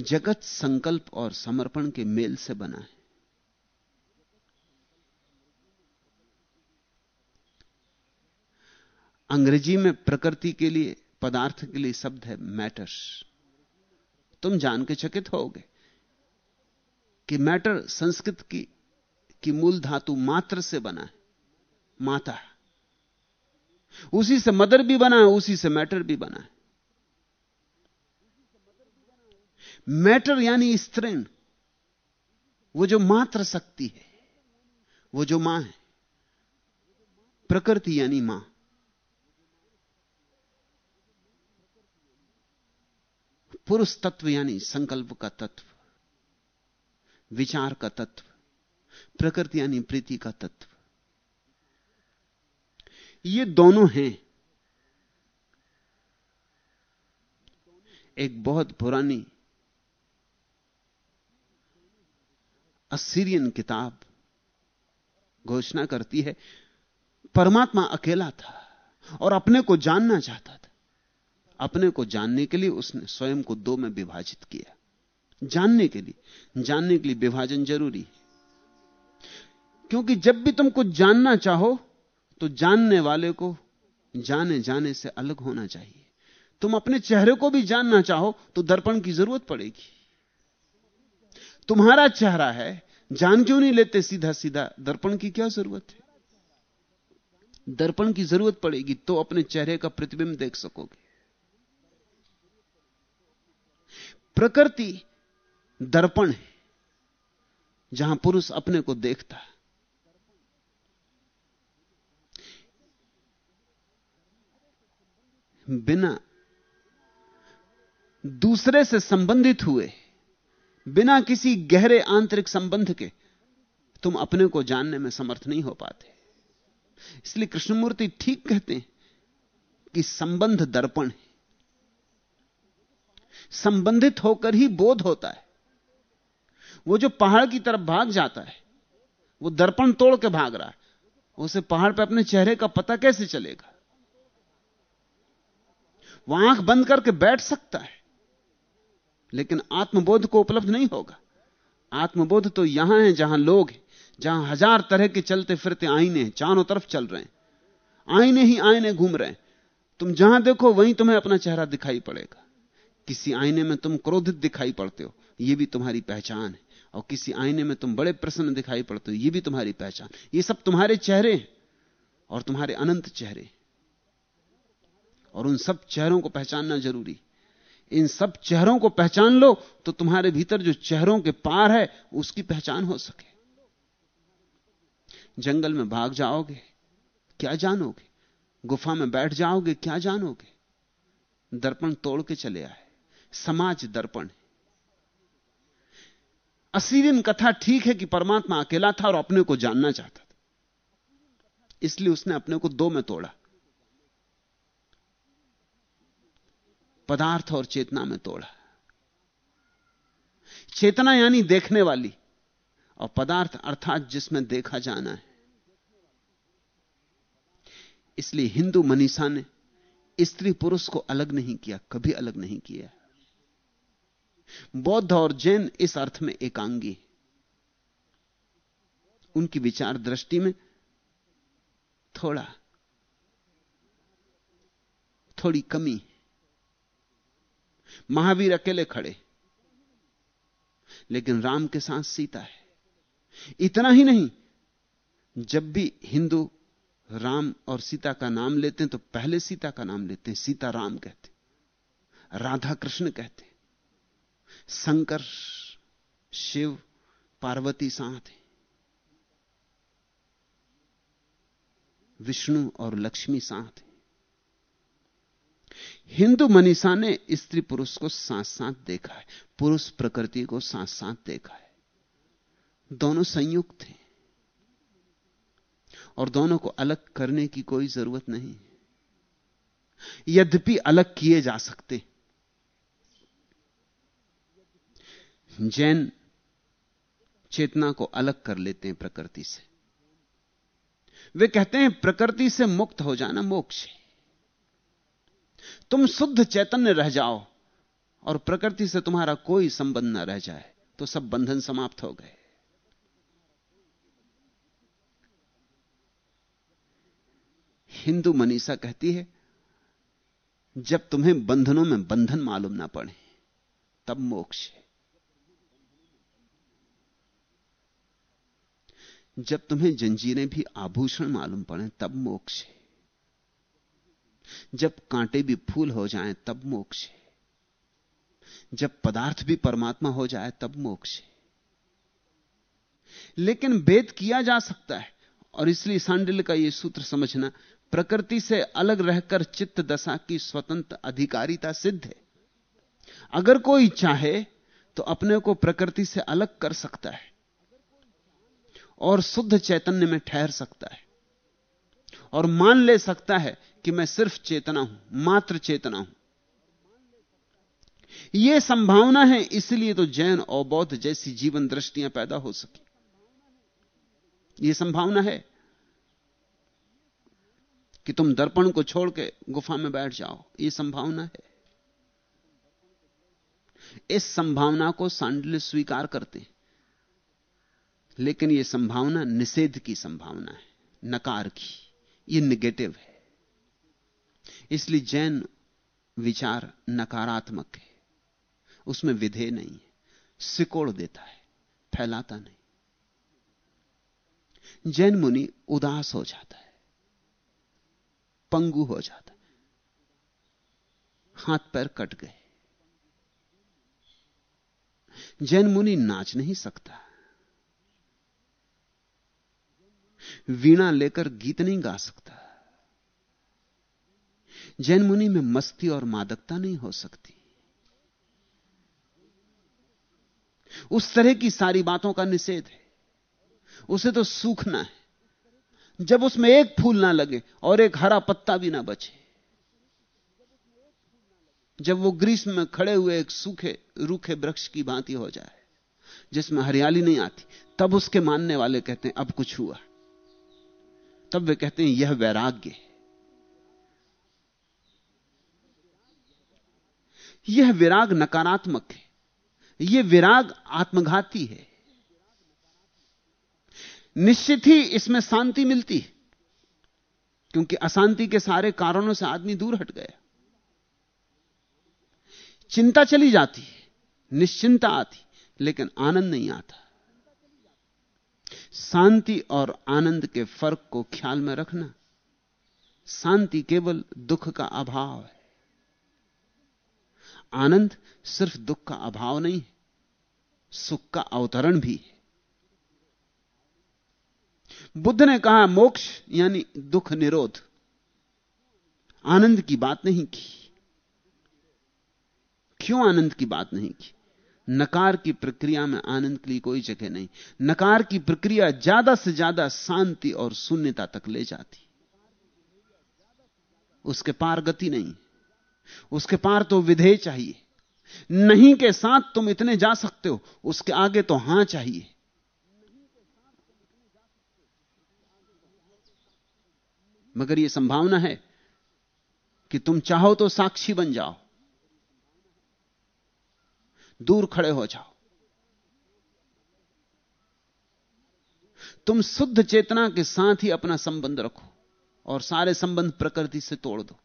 जगत संकल्प और समर्पण के मेल से बना है। अंग्रेज़ी में प्रकृति के लिए, पदार्थ के लिए शब्द है मैटर्स तुम जान के चकित होगे कि मैटर संस्कृत की की मूल धातु मात्र से बना है, माता उसी से मदर भी बना है, उसी से मैटर भी बना है। मैटर यानी स्त्रीण, वो जो मात्र शक्ति है, वो जो माँ है, प्रकृति यानी माँ। पुरुष तत्व यानी संकल्प का तत्व, विचार का तत्व, प्रकृति यानी प्रीति का तत्व। ये दोनों हैं। एक बहुत पुरानी असीरियन किताब घोषणा करती है, परमात्मा अकेला था और अपने को जानना चाहता था। अपने को जानने के लिए उसने स्वयं को दो में विभाजित किया। जानने के लिए। जानने के लिए विभाजन ज़रूरी है। क्योंकि जब भी तुम कुछ जानना चाहो तो जानने वाले को जाने जाने से अलग होना चाहिए। तुम अपने चेहरे को भी जानना चाहो तो दर्पण की ज़रूरत पड़ेगी। तुम्हारा चेहरा है, जान क्यों नहीं लेते सीधा सीधा? दर्पण की क्या ज़रूरत है? दर्पण की ज़रूरत पड़ेगी तो अपने चेहरे का प्रतिबिंब देख सकोगे। प्रकृति दर्पण है, जहाँ पुरुष अपने को देखता है। बिना दूसरे से संबंधित हुए, बिना किसी गहरे आंतरिक संबंध के, तुम अपने को जानने में समर्थ नहीं हो पाते। इसलिए कृष्णमूर्ति ठीक कहते हैं कि संबंध दर्पण है। संबंधित होकर ही बोध होता है। वो जो पहाड़ की तरफ़ भाग जाता है, वो दर्पण तोड़ के भाग रहा है, उसे पहाड़ पर अपने चेहरे का पता कैसे चलेगा? वह आँख बंद करके बैठ सकता है, लेकिन आत्मबोध को उपलब्ध नहीं होगा। आत्मबोध तो यहाँ है जहाँ लोग हैं, जहाँ हज़ार तरह के चलते फिरते आईने हैं, चारों तरफ़ चल रहे हैं। आईने ही आईने घूम रहे हैं। तुम जहाँ देखो, वहीं तुम्हें अपना चेहरा दिखाई पड़ेगा। किसी आईने में तुम क्रोधित दिखाई पड़ते हो यह भी तुम्हारी पहचान है। और किसी आईने में तुम बड़े प्रसन्न दिखाई पड़ते हो यह भी तुम्हारी पहचान। ये सब तुम्हारे चेहरे और तुम्हारे अनंत चेहरे और उन सब चेहरों को पहचानना ज़रूरी इन सब चेहरों को पहचान लो तो तुम्हारे भीतर जो चेहरों के पार है, उसकी पहचान हो सके। जंगल में भाग जाओगे, क्या जानोगे? गुफा में बैठ जाओगे, क्या जानोगे? दर्पण तोड़ के चले आए। समाज दर्पण अस्सी दिन कथा ठीक है कि परमात्मा अकेला था और अपने को जानना चाहता था। इसलिए उसने अपने को दो में तोड़ा। पदार्थ और चेतना में तोड़ा। चेतना यानी देखने वाली और पदार्थ अर्थात जिसमें देखा जाना है। इसलिए हिंदू मनीषा ने स्त्री पुरुष को अलग नहीं किया, कभी अलग नहीं किया। बौद्ध और जैन इस अर्थ में एकांगी उनकी विचार दृष्टि में थोड़ा, थोड़ी कमी महावीर अकेले खड़े, लेकिन राम के साथ सीता है। इतना ही नहीं, जब भी हिंदू राम और सीता का नाम लेते हैं तो पहले सीता का नाम लेते हैं सीता राम कहते राधा कृष्ण कहते शंकर, शिव, पार्वती साथ है। विष्णु और लक्ष्मी साथ है। हिंदू मनीषा ने स्त्री पुरुष को साथ साथ देखा है, पुरुष प्रकृति को साथ साथ देखा है। दोनों संयुक्त थे और दोनों को अलग करने की कोई ज़रूरत नहीं यद्यपि अलग किए जा सकते जैन चेतना को अलग कर लेते हैं प्रकृति से। वे कहते हैं, प्रकृति से मुक्त हो जाना मोक्ष है। तुम शुद्ध चैतन्य रह जाओ और प्रकृति से तुम्हारा कोई संबंध न रह जाए तो सब बंधन समाप्त हो गए। हिंदू मनीषा कहती है, जब तुम्हें बंधनों में बंधन मालूम ना पड़े, तब मोक्ष है। जब तुम्हें जंजीरें भी आभूषण मालूम पड़े, तब मोक्ष है। जब कांटे भी फूल हो जाएँ, तब मोक्ष है। जब पदार्थ भी परमात्मा हो जाए, तब मोक्ष है। लेकिन भेद किया जा सकता है, और इसलिए सांडिल का यह सूत्र समझना, प्रकृति से अलग रहकर चित्त दशा की स्वतंत्र अधिकारिता सिद्ध है। अगर कोई चाहे तो अपने को प्रकृति से अलग कर सकता है। और शुद्ध चैतन्य में ठहर सकता है। और मान ले सकता है कि मैं सिर्फ़ चेतना हूँ, मात्र चेतना हूँ। यह संभावना है, इसलिए तो जैन और बौद्ध जैसी जीवन दृष्टियाँ पैदा हो सकी। यह संभावना है कि तुम दर्पण को छोड़ के गुफा में बैठ जाओ। यह संभावना है। इस संभावना को सांडल्य स्वीकार करते लेकिन यह संभावना निषेध की संभावना है, नकार की। यह निगेटिव है। इसलिए जैन विचार नकारात्मक है। उसमें विधेय नहीं है। सिकोड़ देता है, फैलाता नहीं। जैन मुनि उदास हो जाता है, पंगु हो जाता है, हाथ पैर कट गए। जैन मुनि नाच नहीं सकता। वीणा लेकर गीत नहीं गा सकता। जैन मुनि में मस्ती और मादकता नहीं हो सकती। उस तरह की सारी बातों का निषेध है। उसे तो सूखना है। जब उसमें एक फूल ना लगे और एक हरा पत्ता भी ना बचे। जब वो ग्रीष्म में खड़े हुए एक सूखे, रूखे वृक्ष की भांति हो जाए, जिसमें हरियाली नहीं आती, तब उसके मानने वाले कहते हैं, अब कुछ हुआ। तब वे कहते हैं, यह वैराग्य यह विराग नकारात्मक है। यह विराग आत्मघाती है। निश्चित ही इसमें शांति मिलती है, क्योंकि अशांति के सारे कारणों से आदमी दूर हट गया। चिंता चली जाती है, निश्चिंता आती, लेकिन आनंद नहीं आता। शांति और आनंद के फ़र्क को ख्याल में रखना। शांति केवल दुख का अभाव है। आनंद सिर्फ़ दुख का अभाव नहीं है, सुख का अवतरण भी है। बुद्ध ने कहा, मोक्ष यानी दुख निरोध। आनंद की बात नहीं की। क्यों आनंद की बात नहीं की? नकार की प्रक्रिया में आनंद के लिए कोई जगह नहीं। नकार की प्रक्रिया ज़्यादा से ज़्यादा शांति और शून्यता तक ले जाती। उसके पार गति नहीं। उसके पार तो विधेय चाहिए। नहीं के साथ तुम इतने जा सकते हो, उसके आगे तो हाँ चाहिए। मगर यह संभावना है कि तुम चाहो तो साक्षी बन जाओ। दूर खड़े हो जाओ। तुम शुद्ध चेतना के साथ ही अपना संबंध रखो और सारे संबंध प्रकृति से तोड़ दो।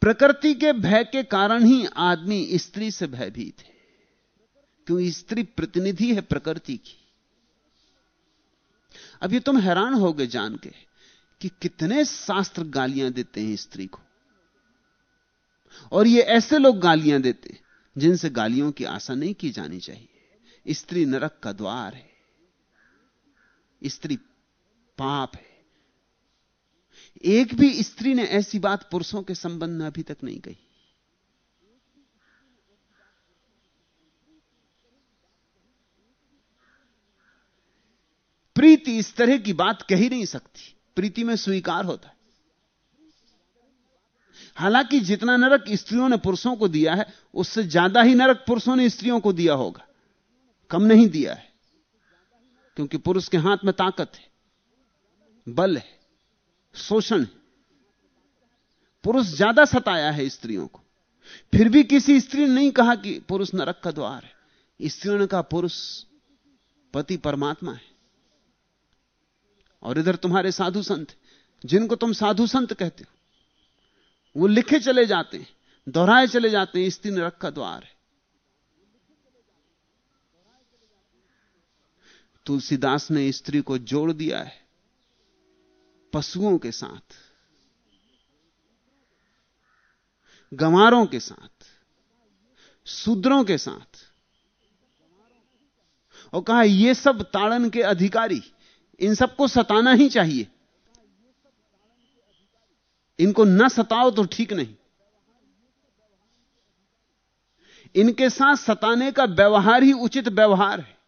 प्रकृति के भय के कारण ही आदमी स्त्री से भयभीत है। क्योंकि स्त्री प्रतिनिधि है प्रकृति की। अब ये तुम हैरान होगे जान के कि कितने शास्त्र गालियाँ देते हैं स्त्री को। और ये ऐसे लोग गालियाँ देते जिनसे गालियों की आशा नहीं की जानी चाहिए। स्त्री नरक का द्वार है। स्त्री पाप है। एक भी स्त्री ने ऐसी बात पुरुषों के संबंध में अभी तक नहीं कही। प्रीति इस तरह की बात कही नहीं सकती। प्रीति में स्वीकार होता है। हालाँकि जितना नरक स्त्रियों ने पुरुषों को दिया है, उससे ज़्यादा ही नरक पुरुषों ने स्त्रियों को दिया होगा। कम नहीं दिया है। क्योंकि पुरुष के हाथ में ताकत है, बल है, शोषण है। पुरुष ज़्यादा सताया है स्त्रियों को। फिर भी किसी स्त्री ने नहीं कहा कि पुरुष नरक का द्वार है। स्त्रियों ने कहा, पुरुष पति परमात्मा है। और इधर तुम्हारे साधु संत जिनको तुम साधु संत कहते हो वो लिखे चले जाते हैं, दोहराए चले जाते हैं स्त्री नरक का द्वार है। तुलसीदास ने स्त्री को जोड़ दिया है, पशुओं के साथ, गंवारों के साथ, शूद्रों के साथ, और कहा यह सब ताड़न के अधिकारी, इन सबको सताना ही चाहिए। इनको न सताओ तो ठीक नहीं। इनके साथ सताने का व्यवहार ही उचित व्यवहार है।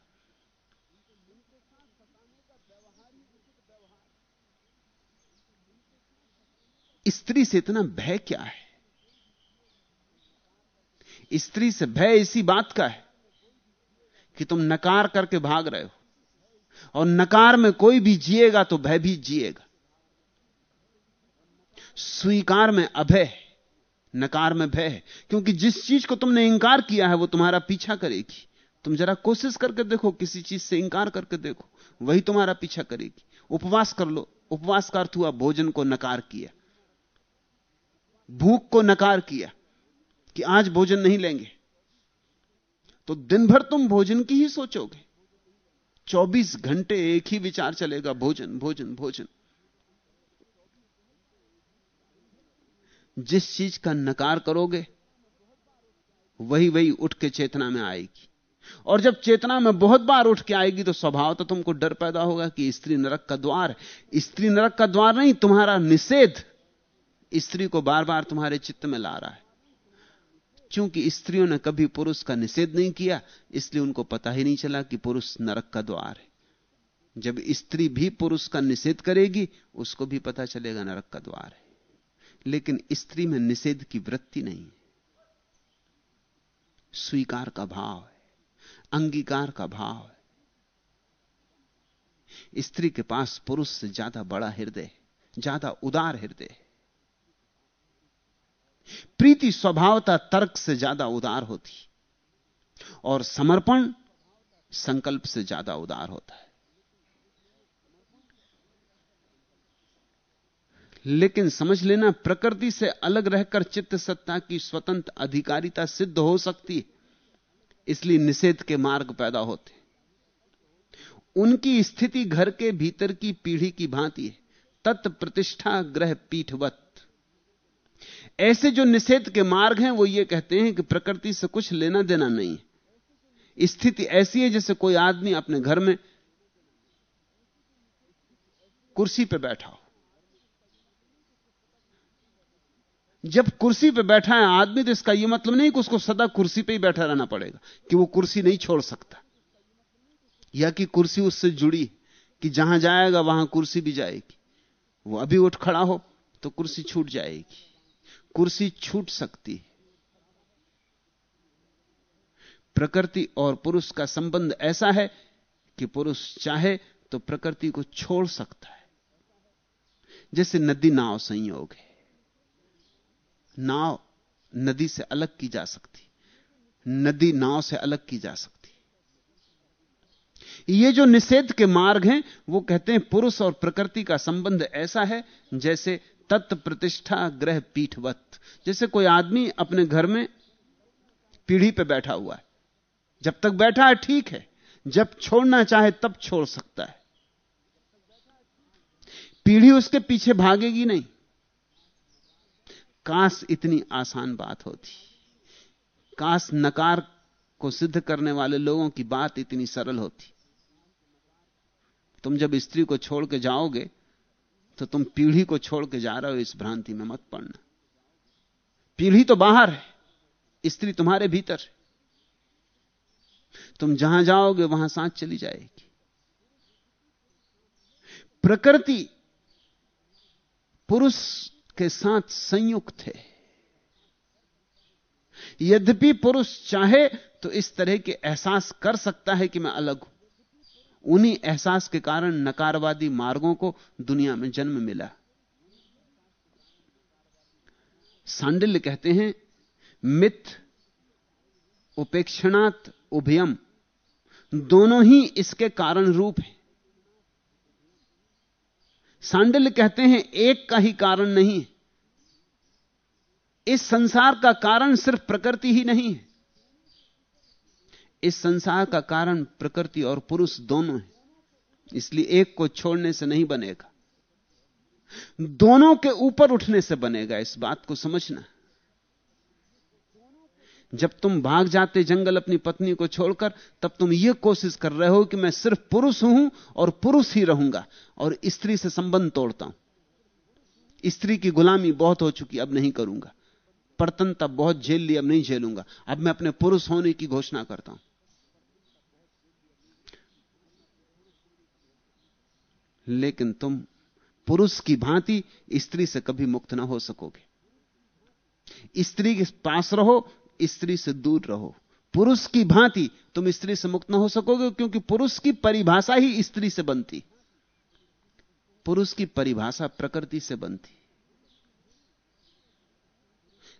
स्त्री से इतना भय क्या है? स्त्री से भय इसी बात का है कि तुम नकार करके भाग रहे हो और नकार में कोई भी जिएगा तो भय भी जिएगा। स्वीकार में अभय, नकार में भय, क्योंकि जिस चीज़ को तुमने इंकार किया है वो तुम्हारा पीछा करेगी। तुम जरा कोशिश करके देखो, किसी चीज़ से इंकार करके देखो, वही तुम्हारा पीछा करेगी। उपवास कर लो। उपवास का अर्थ हुआ भोजन को नकार किया। भूख को नकार किया कि आज भोजन नहीं लेंगे। तो दिन भर तुम भोजन की ही सोचोगे। 24 घंटे एक ही विचार चलेगा, भोजन भोजन भोजन। जिस चीज़ का नकार करोगे, वही वही उठ के चेतना में आएगी। और जब चेतना में बहुत बार उठ के आएगी तो स्वभाव तो तुमको डर पैदा होगा कि स्त्री नरक का द्वार स्त्री नरक का द्वार नहीं, तुम्हारा निषेध स्त्री को बार बार तुम्हारे चित्त में ला रहा है। क्योंकि स्त्रियों ने कभी पुरुष का निषेध नहीं किया, इसलिए उनको पता ही नहीं चला कि पुरुष नरक का द्वार है। जब स्त्री भी पुरुष का निषेध करेगी, उसको भी पता चलेगा नरक का द्वार है। लेकिन स्त्री में निषेध की वृत्ति नहीं है। स्वीकार का भाव है, अंगीकार का भाव है। स्त्री के पास पुरुष से ज़्यादा बड़ा हृदय ज़्यादा उदार हृदय प्रीति स्वभावता तर्क से ज़्यादा उदार होती और समर्पण संकल्प से ज़्यादा उदार होता है। लेकिन समझ लेना, प्रकृति से अलग रहकर चित्त सत्ता की स्वतंत्र अधिकारिता सिद्ध हो सकती है। इसलिए निषेध के मार्ग पैदा होते उनकी स्थिति घर के भीतर की पीढ़ी की भांति है। तत् प्रतिष्ठा ग्रह पीठवत। ऐसे जो निषेध के मार्ग हैं, वो ये कहते हैं कि प्रकृति से कुछ लेना देना नहीं है। स्थिति ऐसी है जैसे कोई आदमी अपने घर में कुर्सी पर बैठा हो। जब कुर्सी पे बैठा है आदमी तो इसका यह मतलब नहीं कि उसको सदा कुर्सी पे ही बैठा रहना पड़ेगा कि वो कुर्सी नहीं छोड़ सकता। या कि कुर्सी उससे जुड़ी कि जहाँ जाएगा, वहाँ कुर्सी भी जाएगी। वो अभी उठ खड़ा हो तो कुर्सी छूट जाएगी। कुर्सी छूट सकती है। प्रकृति और पुरुष का संबंध ऐसा है कि पुरुष चाहे तो प्रकृति को छोड़ सकता है। जैसे नदी नाव संयोग है। नाव नदी से अलग की जा सकती। नदी नाव से अलग की जा सकती। ये जो निषेध के मार्ग हैं, वो कहते हैं पुरुष और प्रकृति का संबंध ऐसा है, जैसे तत्व प्रतिष्ठा ग्रह पीठवत। जैसे कोई आदमी अपने घर में पीढ़ी पे बैठा हुआ है। जब तक बैठा है, ठीक है। जब छोड़ना चाहे, तब छोड़ सकता है। पीढ़ी उसके पीछे भागेगी नहीं। काश इतनी आसान बात होती। काश नकार को सिद्ध करने वाले लोगों की बात इतनी सरल होती। तुम जब स्त्री को छोड़ के जाओगे तो तुम पीढ़ी को छोड़ के जा रहे हो, इस भ्रांति में मत पड़ना। पीढ़ी तो बाहर है, स्त्री तुम्हारे भीतर है। तुम जहाँ जाओगे, वहाँ सांस चली जाएगी। प्रकृति, पुरुष के साथ संयुक्त है। यद्यपि पुरुष चाहे तो इस तरह के एहसास कर सकता है कि मैं अलग हूँ। उन्हीं एहसास के कारण नकारवादी मार्गों को दुनिया में जन्म मिला। सांडिल्य कहते हैं, मिथ, उपेक्षणात् उभयम, दोनों ही इसके कारण रूप हैं। सांडिल्य कहते हैं, एक का ही कारण नहीं है। इस संसार का कारण सिर्फ़ प्रकृति ही नहीं है। इस संसार का कारण प्रकृति और पुरुष दोनों है, इसलिए एक को छोड़ने से नहीं बनेगा। दोनों के ऊपर उठने से बनेगा, इस बात को समझना। जब तुम भाग जाते जंगल अपनी पत्नी को छोड़कर, तब तुम यह कोशिश कर रहे हो कि मैं सिर्फ़ पुरुष हूँ और पुरुष ही रहूँगा और स्त्री से संबंध तोड़ता हूँ। स्त्री की गुलामी बहुत हो चुकी, अब नहीं करूँगा। परतनता बहुत झेल ली अब नहीं झेलूँगा। अब मैं अपने पुरुष होने की घोषणा करता हूँ। लेकिन तुम पुरुष की भांति स्त्री से कभी मुक्त ना हो सकोगे। स्त्री के पास रहो स्त्री से दूर रहो। पुरुष की भांति तुम स्त्री से मुक्त ना हो सकोगे, क्योंकि पुरुष की परिभाषा ही स्त्री से बनती। पुरुष की परिभाषा प्रकृति से बनती।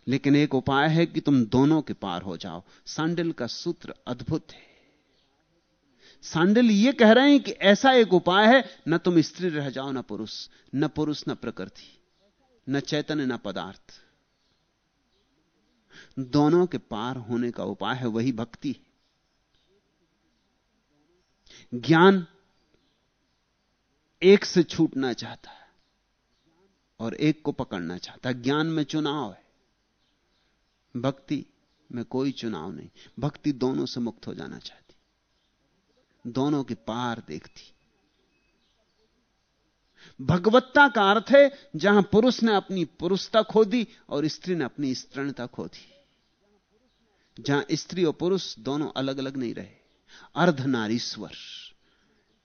लेकिन एक उपाय है कि तुम दोनों के पार हो जाओ। सांडिल का सूत्र अद्भुत है। सांडिल ये कह रहे हैं कि ऐसा एक उपाय है, न तुम स्त्री रह जाओ, न पुरुष न पुरुष, न प्रकृति, न चैतन्य, न पदार्थ। दोनों के पार होने का उपाय है, वही भक्ति ज्ञान एक से छूटना चाहता है और एक को पकड़ना चाहता है। ज्ञान में चुनाव है, भक्ति में कोई चुनाव नहीं। भक्ति दोनों से मुक्त हो जाना चाहती, दोनों के पार देखती। भगवत्ता का अर्थ है, जहाँ पुरुष ने अपनी पुरुषता खो दी और स्त्री ने अपनी स्त्रणता खो दी जहाँ स्त्री और पुरुष दोनों अलग अलग नहीं रहे। अर्ध अर्धनारीश्वर,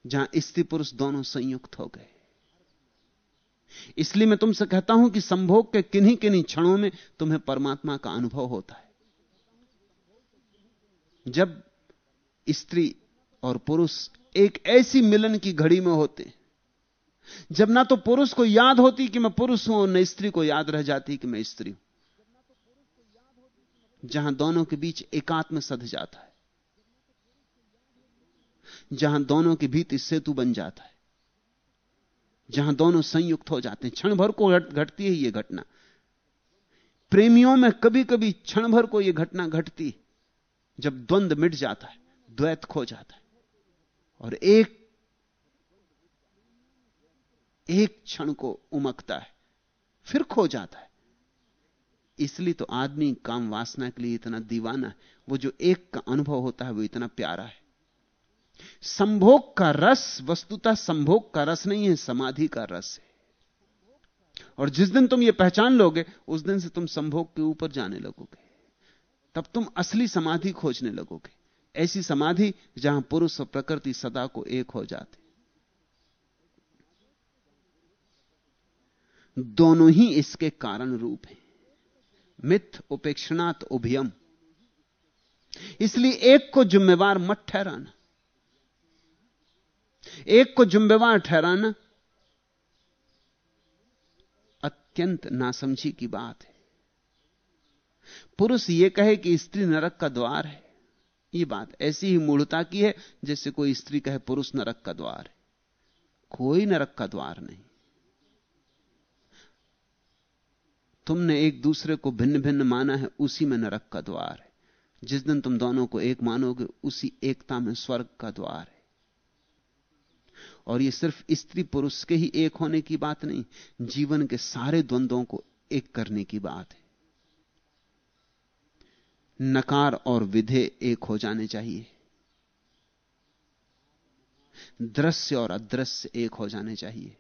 जहाँ स्त्री पुरुष दोनों संयुक्त हो गए। इसलिए मैं तुमसे कहता हूँ कि संभोग के किन्हीं किन्हीं क्षणों में तुम्हें परमात्मा का अनुभव होता है। जब स्त्री और पुरुष एक ऐसी मिलन की घड़ी में होते, जब ना तो पुरुष को याद होती कि मैं पुरुष हूँ और न स्त्री को याद रह जाती कि मैं स्त्री हूँ। जहाँ दोनों के बीच एकात्म सध जाता है। जहाँ दोनों के भीतर सेतु बन जाता है। जहाँ दोनों संयुक्त हो जाते हैं। क्षण भर को घटती है यह घटना। प्रेमियों में कभी कभी क्षण भर को यह घटना घटती जब द्वंद्व मिट जाता है, द्वैत खो जाता है। और एक एक क्षण को उमकता है। फिर खो जाता है। इसलिए तो आदमी काम वासना के लिए इतना दीवाना है। वो जो एक का अनुभव होता है, वो इतना प्यारा है। संभोग का रस, वस्तुतः संभोग का रस नहीं है, समाधि का रस है। और जिस दिन तुम ये पहचान लोगे, उस दिन से तुम संभोग के ऊपर जाने लगोगे। तब तुम असली समाधि खोजने लगोगे। ऐसी समाधि जहाँ पुरुष और प्रकृति सदा को एक हो जाते। दोनों ही इसके कारण रूप हैं। मिथ उपेक्षणात उभयम। इसलिए एक को जिम्मेवार मत ठहराना। एक को जिम्मेवार ठहराना अत्यंत नासमझी की बात है। पुरुष यह कहे कि स्त्री नरक का द्वार है। यह बात ऐसी ही मूढ़ता की है जैसे कोई स्त्री कहे पुरुष नरक का द्वार है। कोई नरक का द्वार नहीं। तुमने एक दूसरे को भिन्न भिन्न माना है, उसी में नरक का द्वार है। जिस दिन तुम दोनों को एक मानोगे, उसी एकता में स्वर्ग का द्वार है। और यह सिर्फ़ स्त्री पुरुष के ही एक होने की बात नहीं, जीवन के सारे द्वंद्वों को एक करने की बात है। नकार और विधे एक हो जाने चाहिए। दृश्य और अदृश्य एक हो जाने चाहिए।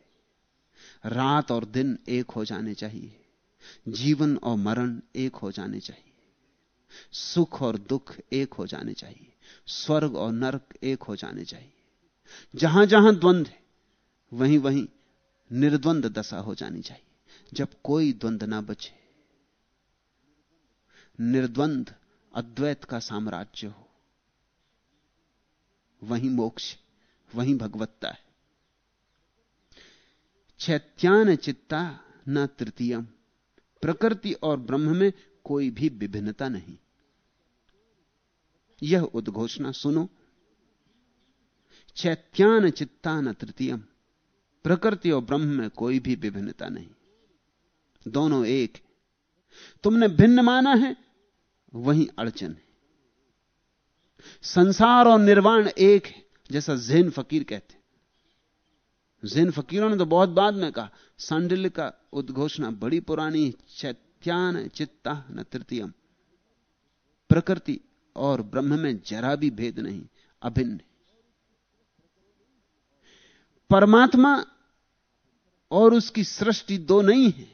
रात और दिन एक हो जाने चाहिए। जीवन और मरण एक हो जाने चाहिए। सुख और दुख एक हो जाने चाहिए। स्वर्ग और नरक एक हो जाने चाहिए। जहाँ जहाँ द्वंद है, वहीं वहीं निर्द्वंद दशा हो जानी चाहिए। जब कोई द्वंद ना बचे, निर्द्वंद अद्वैत का साम्राज्य हो, वहीं मोक्ष, वहीं भगवत्ता है। चैत्यान चित्ता न तृतीयम। प्रकृति और ब्रह्म में कोई भी विभिन्नता नहीं। यह उद्घोषणा सुनो। चैत्यान चित्तान तृतीयम। प्रकृति और ब्रह्म में कोई भी विभिन्नता नहीं। दोनों एक। तुमने भिन्न माना है, वही अड़चन है। संसार और निर्वाण एक है, जैसा जैन फकीर कहते जैन फकीरों ने तो बहुत बाद में कहा सांडिल्य का उद्घोषणा बड़ी पुरानी, चैत्यान चित्ता न तृतीयम। प्रकृति और ब्रह्म में जरा भी भेद नहीं, अभिन्न परमात्मा और उसकी सृष्टि दो नहीं है।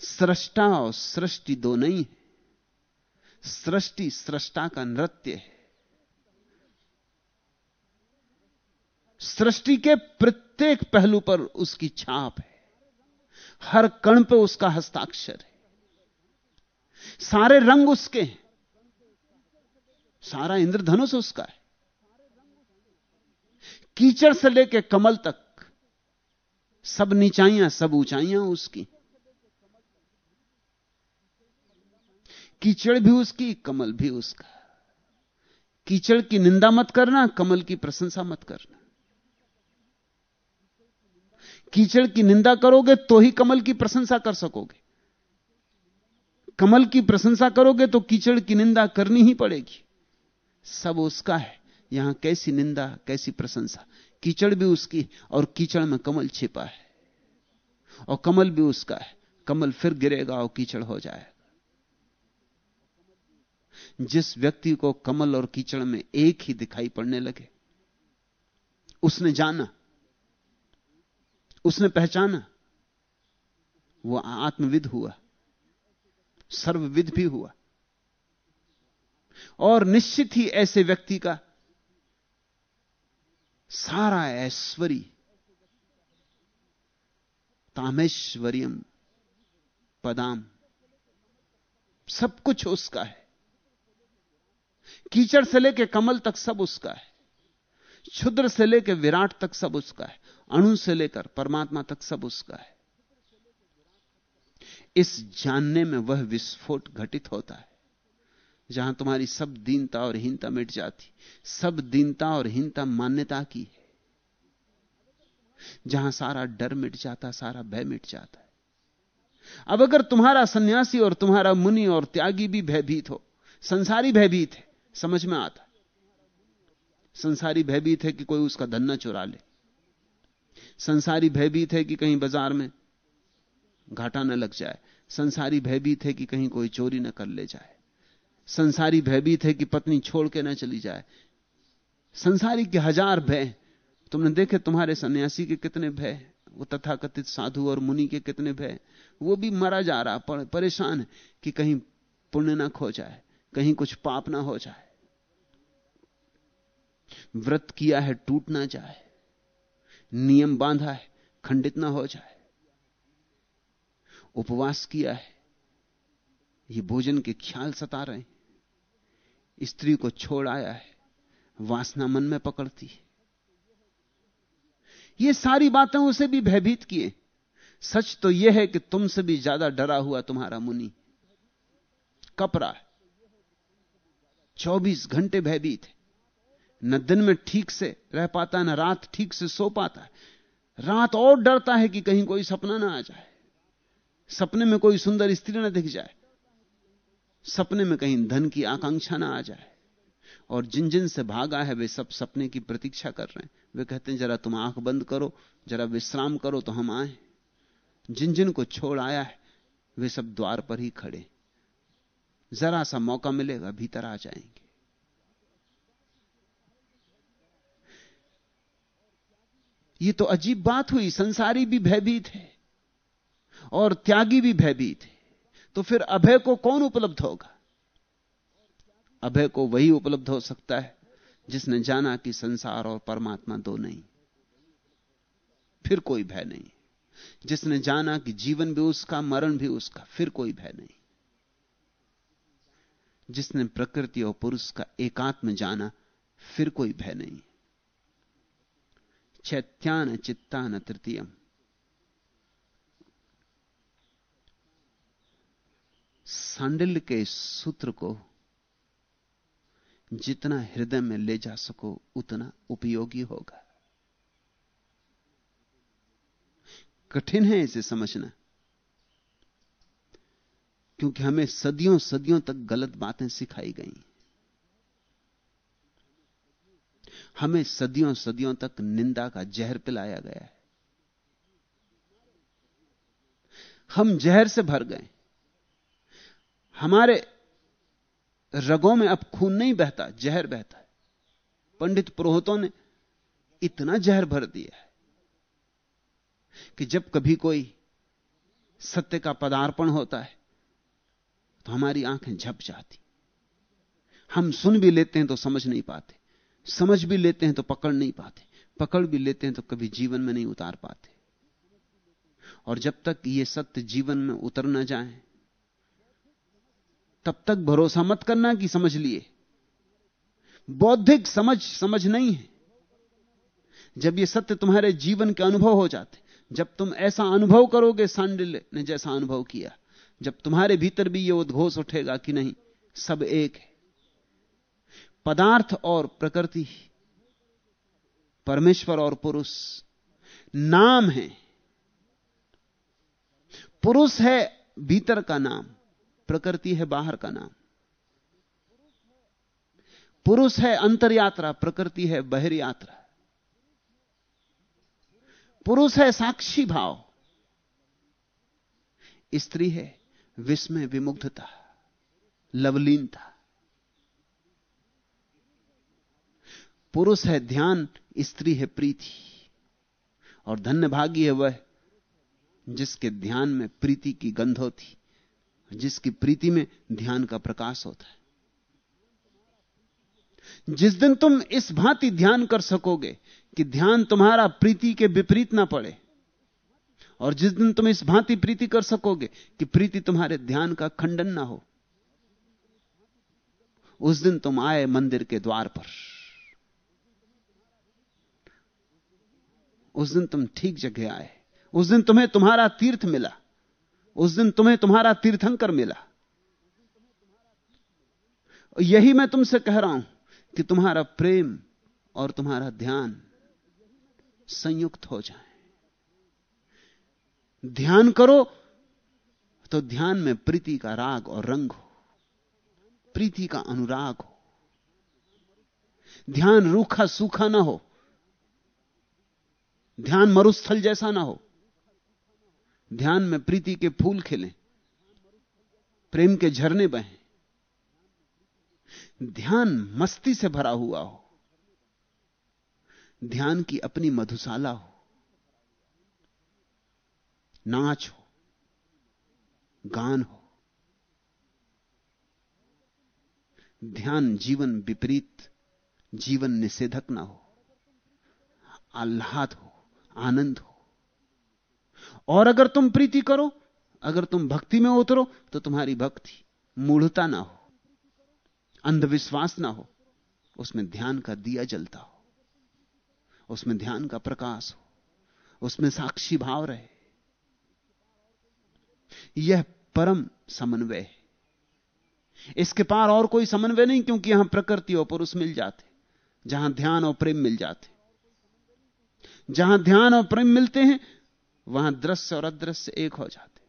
सृष्टा और सृष्टि दो नहीं है। सृष्टि सृष्टा का नृत्य है। सृष्टि के प्रत्येक पहलू पर उसकी छाप है। हर कण पे उसका हस्ताक्षर है। सारे रंग उसके हैं। सारा इंद्रधनुष उसका है। कीचड़ से लेकर कमल तक, सब नीचाइयाँ, सब ऊंचाइयाँ उसकी। कीचड़ भी उसकी, कमल भी उसका। कीचड़ की निंदा मत करना, कमल की प्रशंसा मत करना। कीचड़ की निंदा करोगे तो ही कमल की प्रशंसा कर सकोगे। कमल की प्रशंसा करोगे तो कीचड़ की निंदा करनी ही पड़ेगी। सब उसका है। यहाँ कैसी निंदा, कैसी प्रशंसा। कीचड़ भी उसकी और कीचड़ में कमल छिपा है। और कमल भी उसका है। कमल फिर गिरेगा और कीचड़ हो जाएगा। जिस व्यक्ति को कमल और कीचड़ में एक ही दिखाई पड़ने लगे, उसने जाना उसने पहचाना। वो आत्मविद हुआ। सर्वविद भी हुआ। और निश्चित ही ऐसे व्यक्ति का सारा ऐश्वरी, तामेश्वरियम पदाम, सब कुछ उसका है। कीचड़ से लेकर कमल तक सब उसका है। क्षुद्र से लेकर विराट तक सब उसका है। अणु से लेकर परमात्मा तक सब उसका है। इस जानने में वह विस्फोट घटित होता है, जहाँ तुम्हारी सब दीनता और हीनता मिट जाती। सब दीनता और हीनता मान्यता की है। जहाँ सारा डर मिट जाता, सारा भय मिट जाता है। अब अगर तुम्हारा सन्यासी और तुम्हारा मुनि और त्यागी भी भयभीत हो, संसारी भयभीत है, समझ में आता संसारी भयभीत है कि कोई उसका धन न चुरा ले। संसारी भयभीत है कि कहीं बाज़ार में घाटा न लग जाए। संसारी भयभीत है कि कहीं कोई चोरी न कर ले जाए। संसारी भयभीत है कि पत्नी छोड़ के ना चली जाए। संसारी के हज़ार भय तुमने देखे तुम्हारे सन्यासी के कितने भय वो तथाकथित साधु और मुनि के कितने भय वो भी मरा जा रहा पर, परेशान है कि कहीं पुण्य ना खो जाए कहीं कुछ पाप ना हो जाए। व्रत किया है टूट ना जाए। नियम बांधा है, खंडित ना हो जाए। उपवास किया है, ये भोजन के ख्याल सता रहे हैं। स्त्री को छोड़ आया है, वासना मन में पकड़ती है। ये सारी बातें उसे भी भयभीत किए। सच तो यह है कि तुमसे भी ज़्यादा डरा हुआ तुम्हारा मुनि। कपरा है। चौबीस घंटे भयभीत है। न दिन में ठीक से रह पाता है न रात ठीक से सो पाता है। रात और डरता है कि कहीं कोई सपना ना आ जाए। सपने में कोई सुंदर स्त्री ना दिख जाए। सपने में कहीं धन की आकांक्षा ना आ जाए। और जिन जिन से भागा है, वे सब सपने की प्रतीक्षा कर रहे हैं। वे कहते हैं, जरा तुम आँख बंद करो, जरा विश्राम करो तो हम आए। जिन जिन को छोड़ आया है, वे सब द्वार पर ही खड़े जरा सा मौका मिलेगा, भीतर आ जाएँगे। ये तो अजीब बात हुई, संसारी भी भयभीत है और त्यागी भी भयभीत है। तो फिर अभय को कौन उपलब्ध होगा? अभय को वही उपलब्ध हो सकता है जिसने जाना कि संसार और परमात्मा दो नहीं। फिर कोई भय नहीं। जिसने जाना कि जीवन भी उसका, मरण भी उसका, फिर कोई भय नहीं। जिसने प्रकृति और पुरुष का एकात्म जाना, फिर कोई भय नहीं। चैत्यान चित्तान तृतीयम। सांडिल्य के सूत्र को जितना हृदय में ले जा सको, उतना उपयोगी होगा। कठिन है इसे समझना। क्योंकि हमें सदियों सदियों तक गलत बातें सिखाई गई। हमें सदियों सदियों तक निंदा का जहर पिलाया गया है। हम जहर से भर गए। हमारे रगों में अब खून नहीं बहता, जहर बहता है। पंडित पुरोहितों ने इतना जहर भर दिया है कि जब कभी कोई सत्य का पदार्पण होता है तो हमारी आँखें झप जाती। हम सुन भी लेते हैं तो समझ नहीं पाते। समझ भी लेते हैं तो पकड़ नहीं पाते। पकड़ भी लेते हैं तो कभी जीवन में नहीं उतार पाते। और जब तक ये सत्य जीवन में उतर ना जाए, तब तक भरोसा मत करना कि समझ लिए। बौद्धिक समझ समझ नहीं है। जब ये सत्य तुम्हारे जीवन के अनुभव हो जाते, जब तुम ऐसा अनुभव करोगे सांडिल्य ने जैसा अनुभव किया, जब तुम्हारे भीतर भी ये उद्घोष उठेगा कि नहीं, सब एक है। पदार्थ और प्रकृति, परमेश्वर और पुरुष, नाम है। पुरुष है भीतर का नाम, प्रकृति है बाहर का नाम। पुरुष है अंतर यात्रा प्रकृति है बहिर यात्रा पुरुष है साक्षी भाव। स्त्री है विस्मय विमुग्धता, लवलीनता। पुरुष है ध्यान, स्त्री है प्रीति। और धन्य भागी है वह, जिसके ध्यान में प्रीति की गंध होती, जिसकी प्रीति में ध्यान का प्रकाश होता है। जिस दिन तुम इस भांति ध्यान कर सकोगे कि ध्यान तुम्हारा प्रीति के विपरीत ना पड़े, और जिस दिन तुम इस भांति प्रीति कर सकोगे कि प्रीति तुम्हारे ध्यान का खंडन ना हो, उस दिन तुम आए मंदिर के द्वार पर। उस दिन तुम ठीक जगह आए। उस दिन तुम्हें तुम्हारा तीर्थ मिला। उस दिन तुम्हें तुम्हारा तीर्थंकर मिला। यही मैं तुमसे कह रहा हूँ कि तुम्हारा प्रेम और तुम्हारा ध्यान संयुक्त हो जाए। ध्यान करो तो ध्यान में प्रीति का राग और रंग हो। प्रीति का अनुराग हो। ध्यान रूखा सूखा ना हो। ध्यान मरुस्थल जैसा ना हो। ध्यान में प्रीति के फूल खिलें, प्रेम के झरने बहें। ध्यान मस्ती से भरा हुआ हो। ध्यान की अपनी मधुशाला हो। नाच हो, गान हो। ध्यान जीवन विपरीत, जीवन निषेधक ना हो। आह्लाद हो। आनंद हो। और अगर तुम प्रीति करो, अगर तुम भक्ति में उतरो तो तुम्हारी भक्ति मूढ़ता ना हो, अंधविश्वास ना हो, उसमें ध्यान का दिया जलता हो, उसमें ध्यान का प्रकाश हो, उसमें साक्षी भाव रहे। यह परम समन्वय है। इसके पार और कोई समन्वय नहीं, क्योंकि यहाँ प्रकृति और पुरुष मिल जाते, जहाँ ध्यान और प्रेम मिल जाते। जहाँ ध्यान और प्रेम मिलते हैं, वहाँ दृश्य और अदृश्य एक हो जाते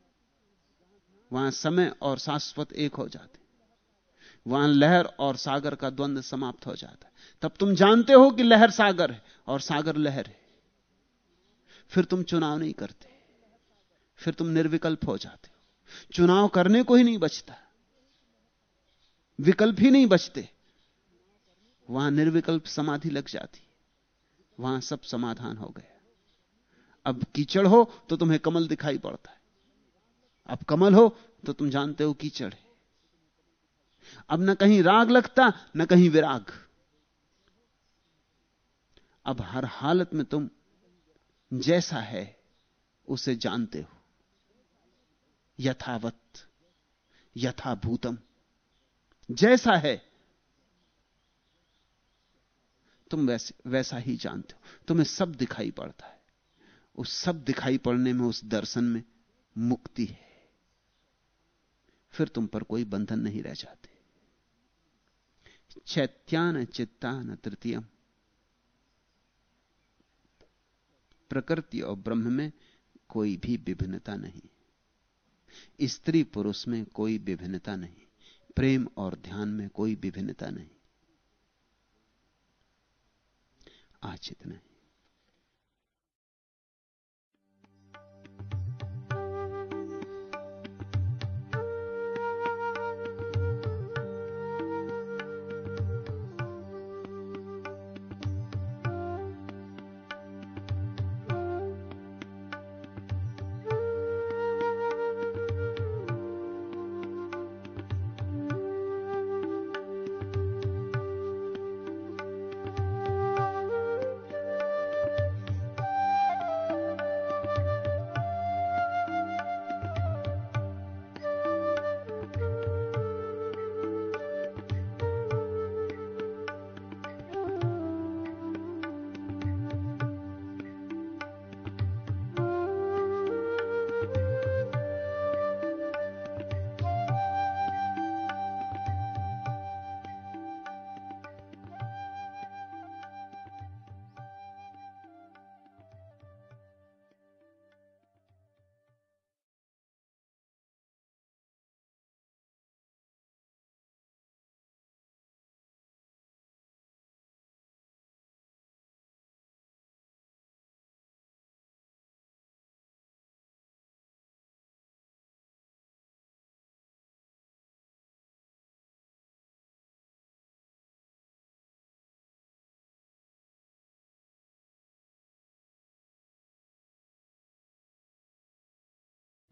वहाँ समय और शाश्वत एक हो जाते वहाँ लहर और सागर का द्वंद्व समाप्त हो जाता है। तब तुम जानते हो कि लहर सागर है और सागर लहर है। फिर तुम चुनाव नहीं करते। फिर तुम निर्विकल्प हो जाते हो। चुनाव करने को ही नहीं बचता। विकल्प ही नहीं बचते। वहाँ निर्विकल्प समाधि लग जाती। वहाँ सब समाधान हो गया। अब कीचड़ हो तो तुम्हें कमल दिखाई पड़ता है। अब कमल हो तो तुम जानते हो कीचड़ है। अब न कहीं राग लगता, न कहीं विराग। अब हर हालत में तुम जैसा है, उसे जानते हो। यथावत, यथाभूतम। जैसा है तुम वैसे, वैसा ही जानते हो। तुम्हें सब दिखाई पड़ता है। उस सब दिखाई पड़ने में, उस दर्शन में मुक्ति है। फिर तुम पर कोई बंधन नहीं रह जाते। चैत्यान चित्तान तृतीयम। प्रकृति और ब्रह्म में कोई भी विभिन्नता नहीं। स्त्री पुरुष में कोई विभिन्नता नहीं। प्रेम और ध्यान में कोई विभिन्नता नहीं। आज इतना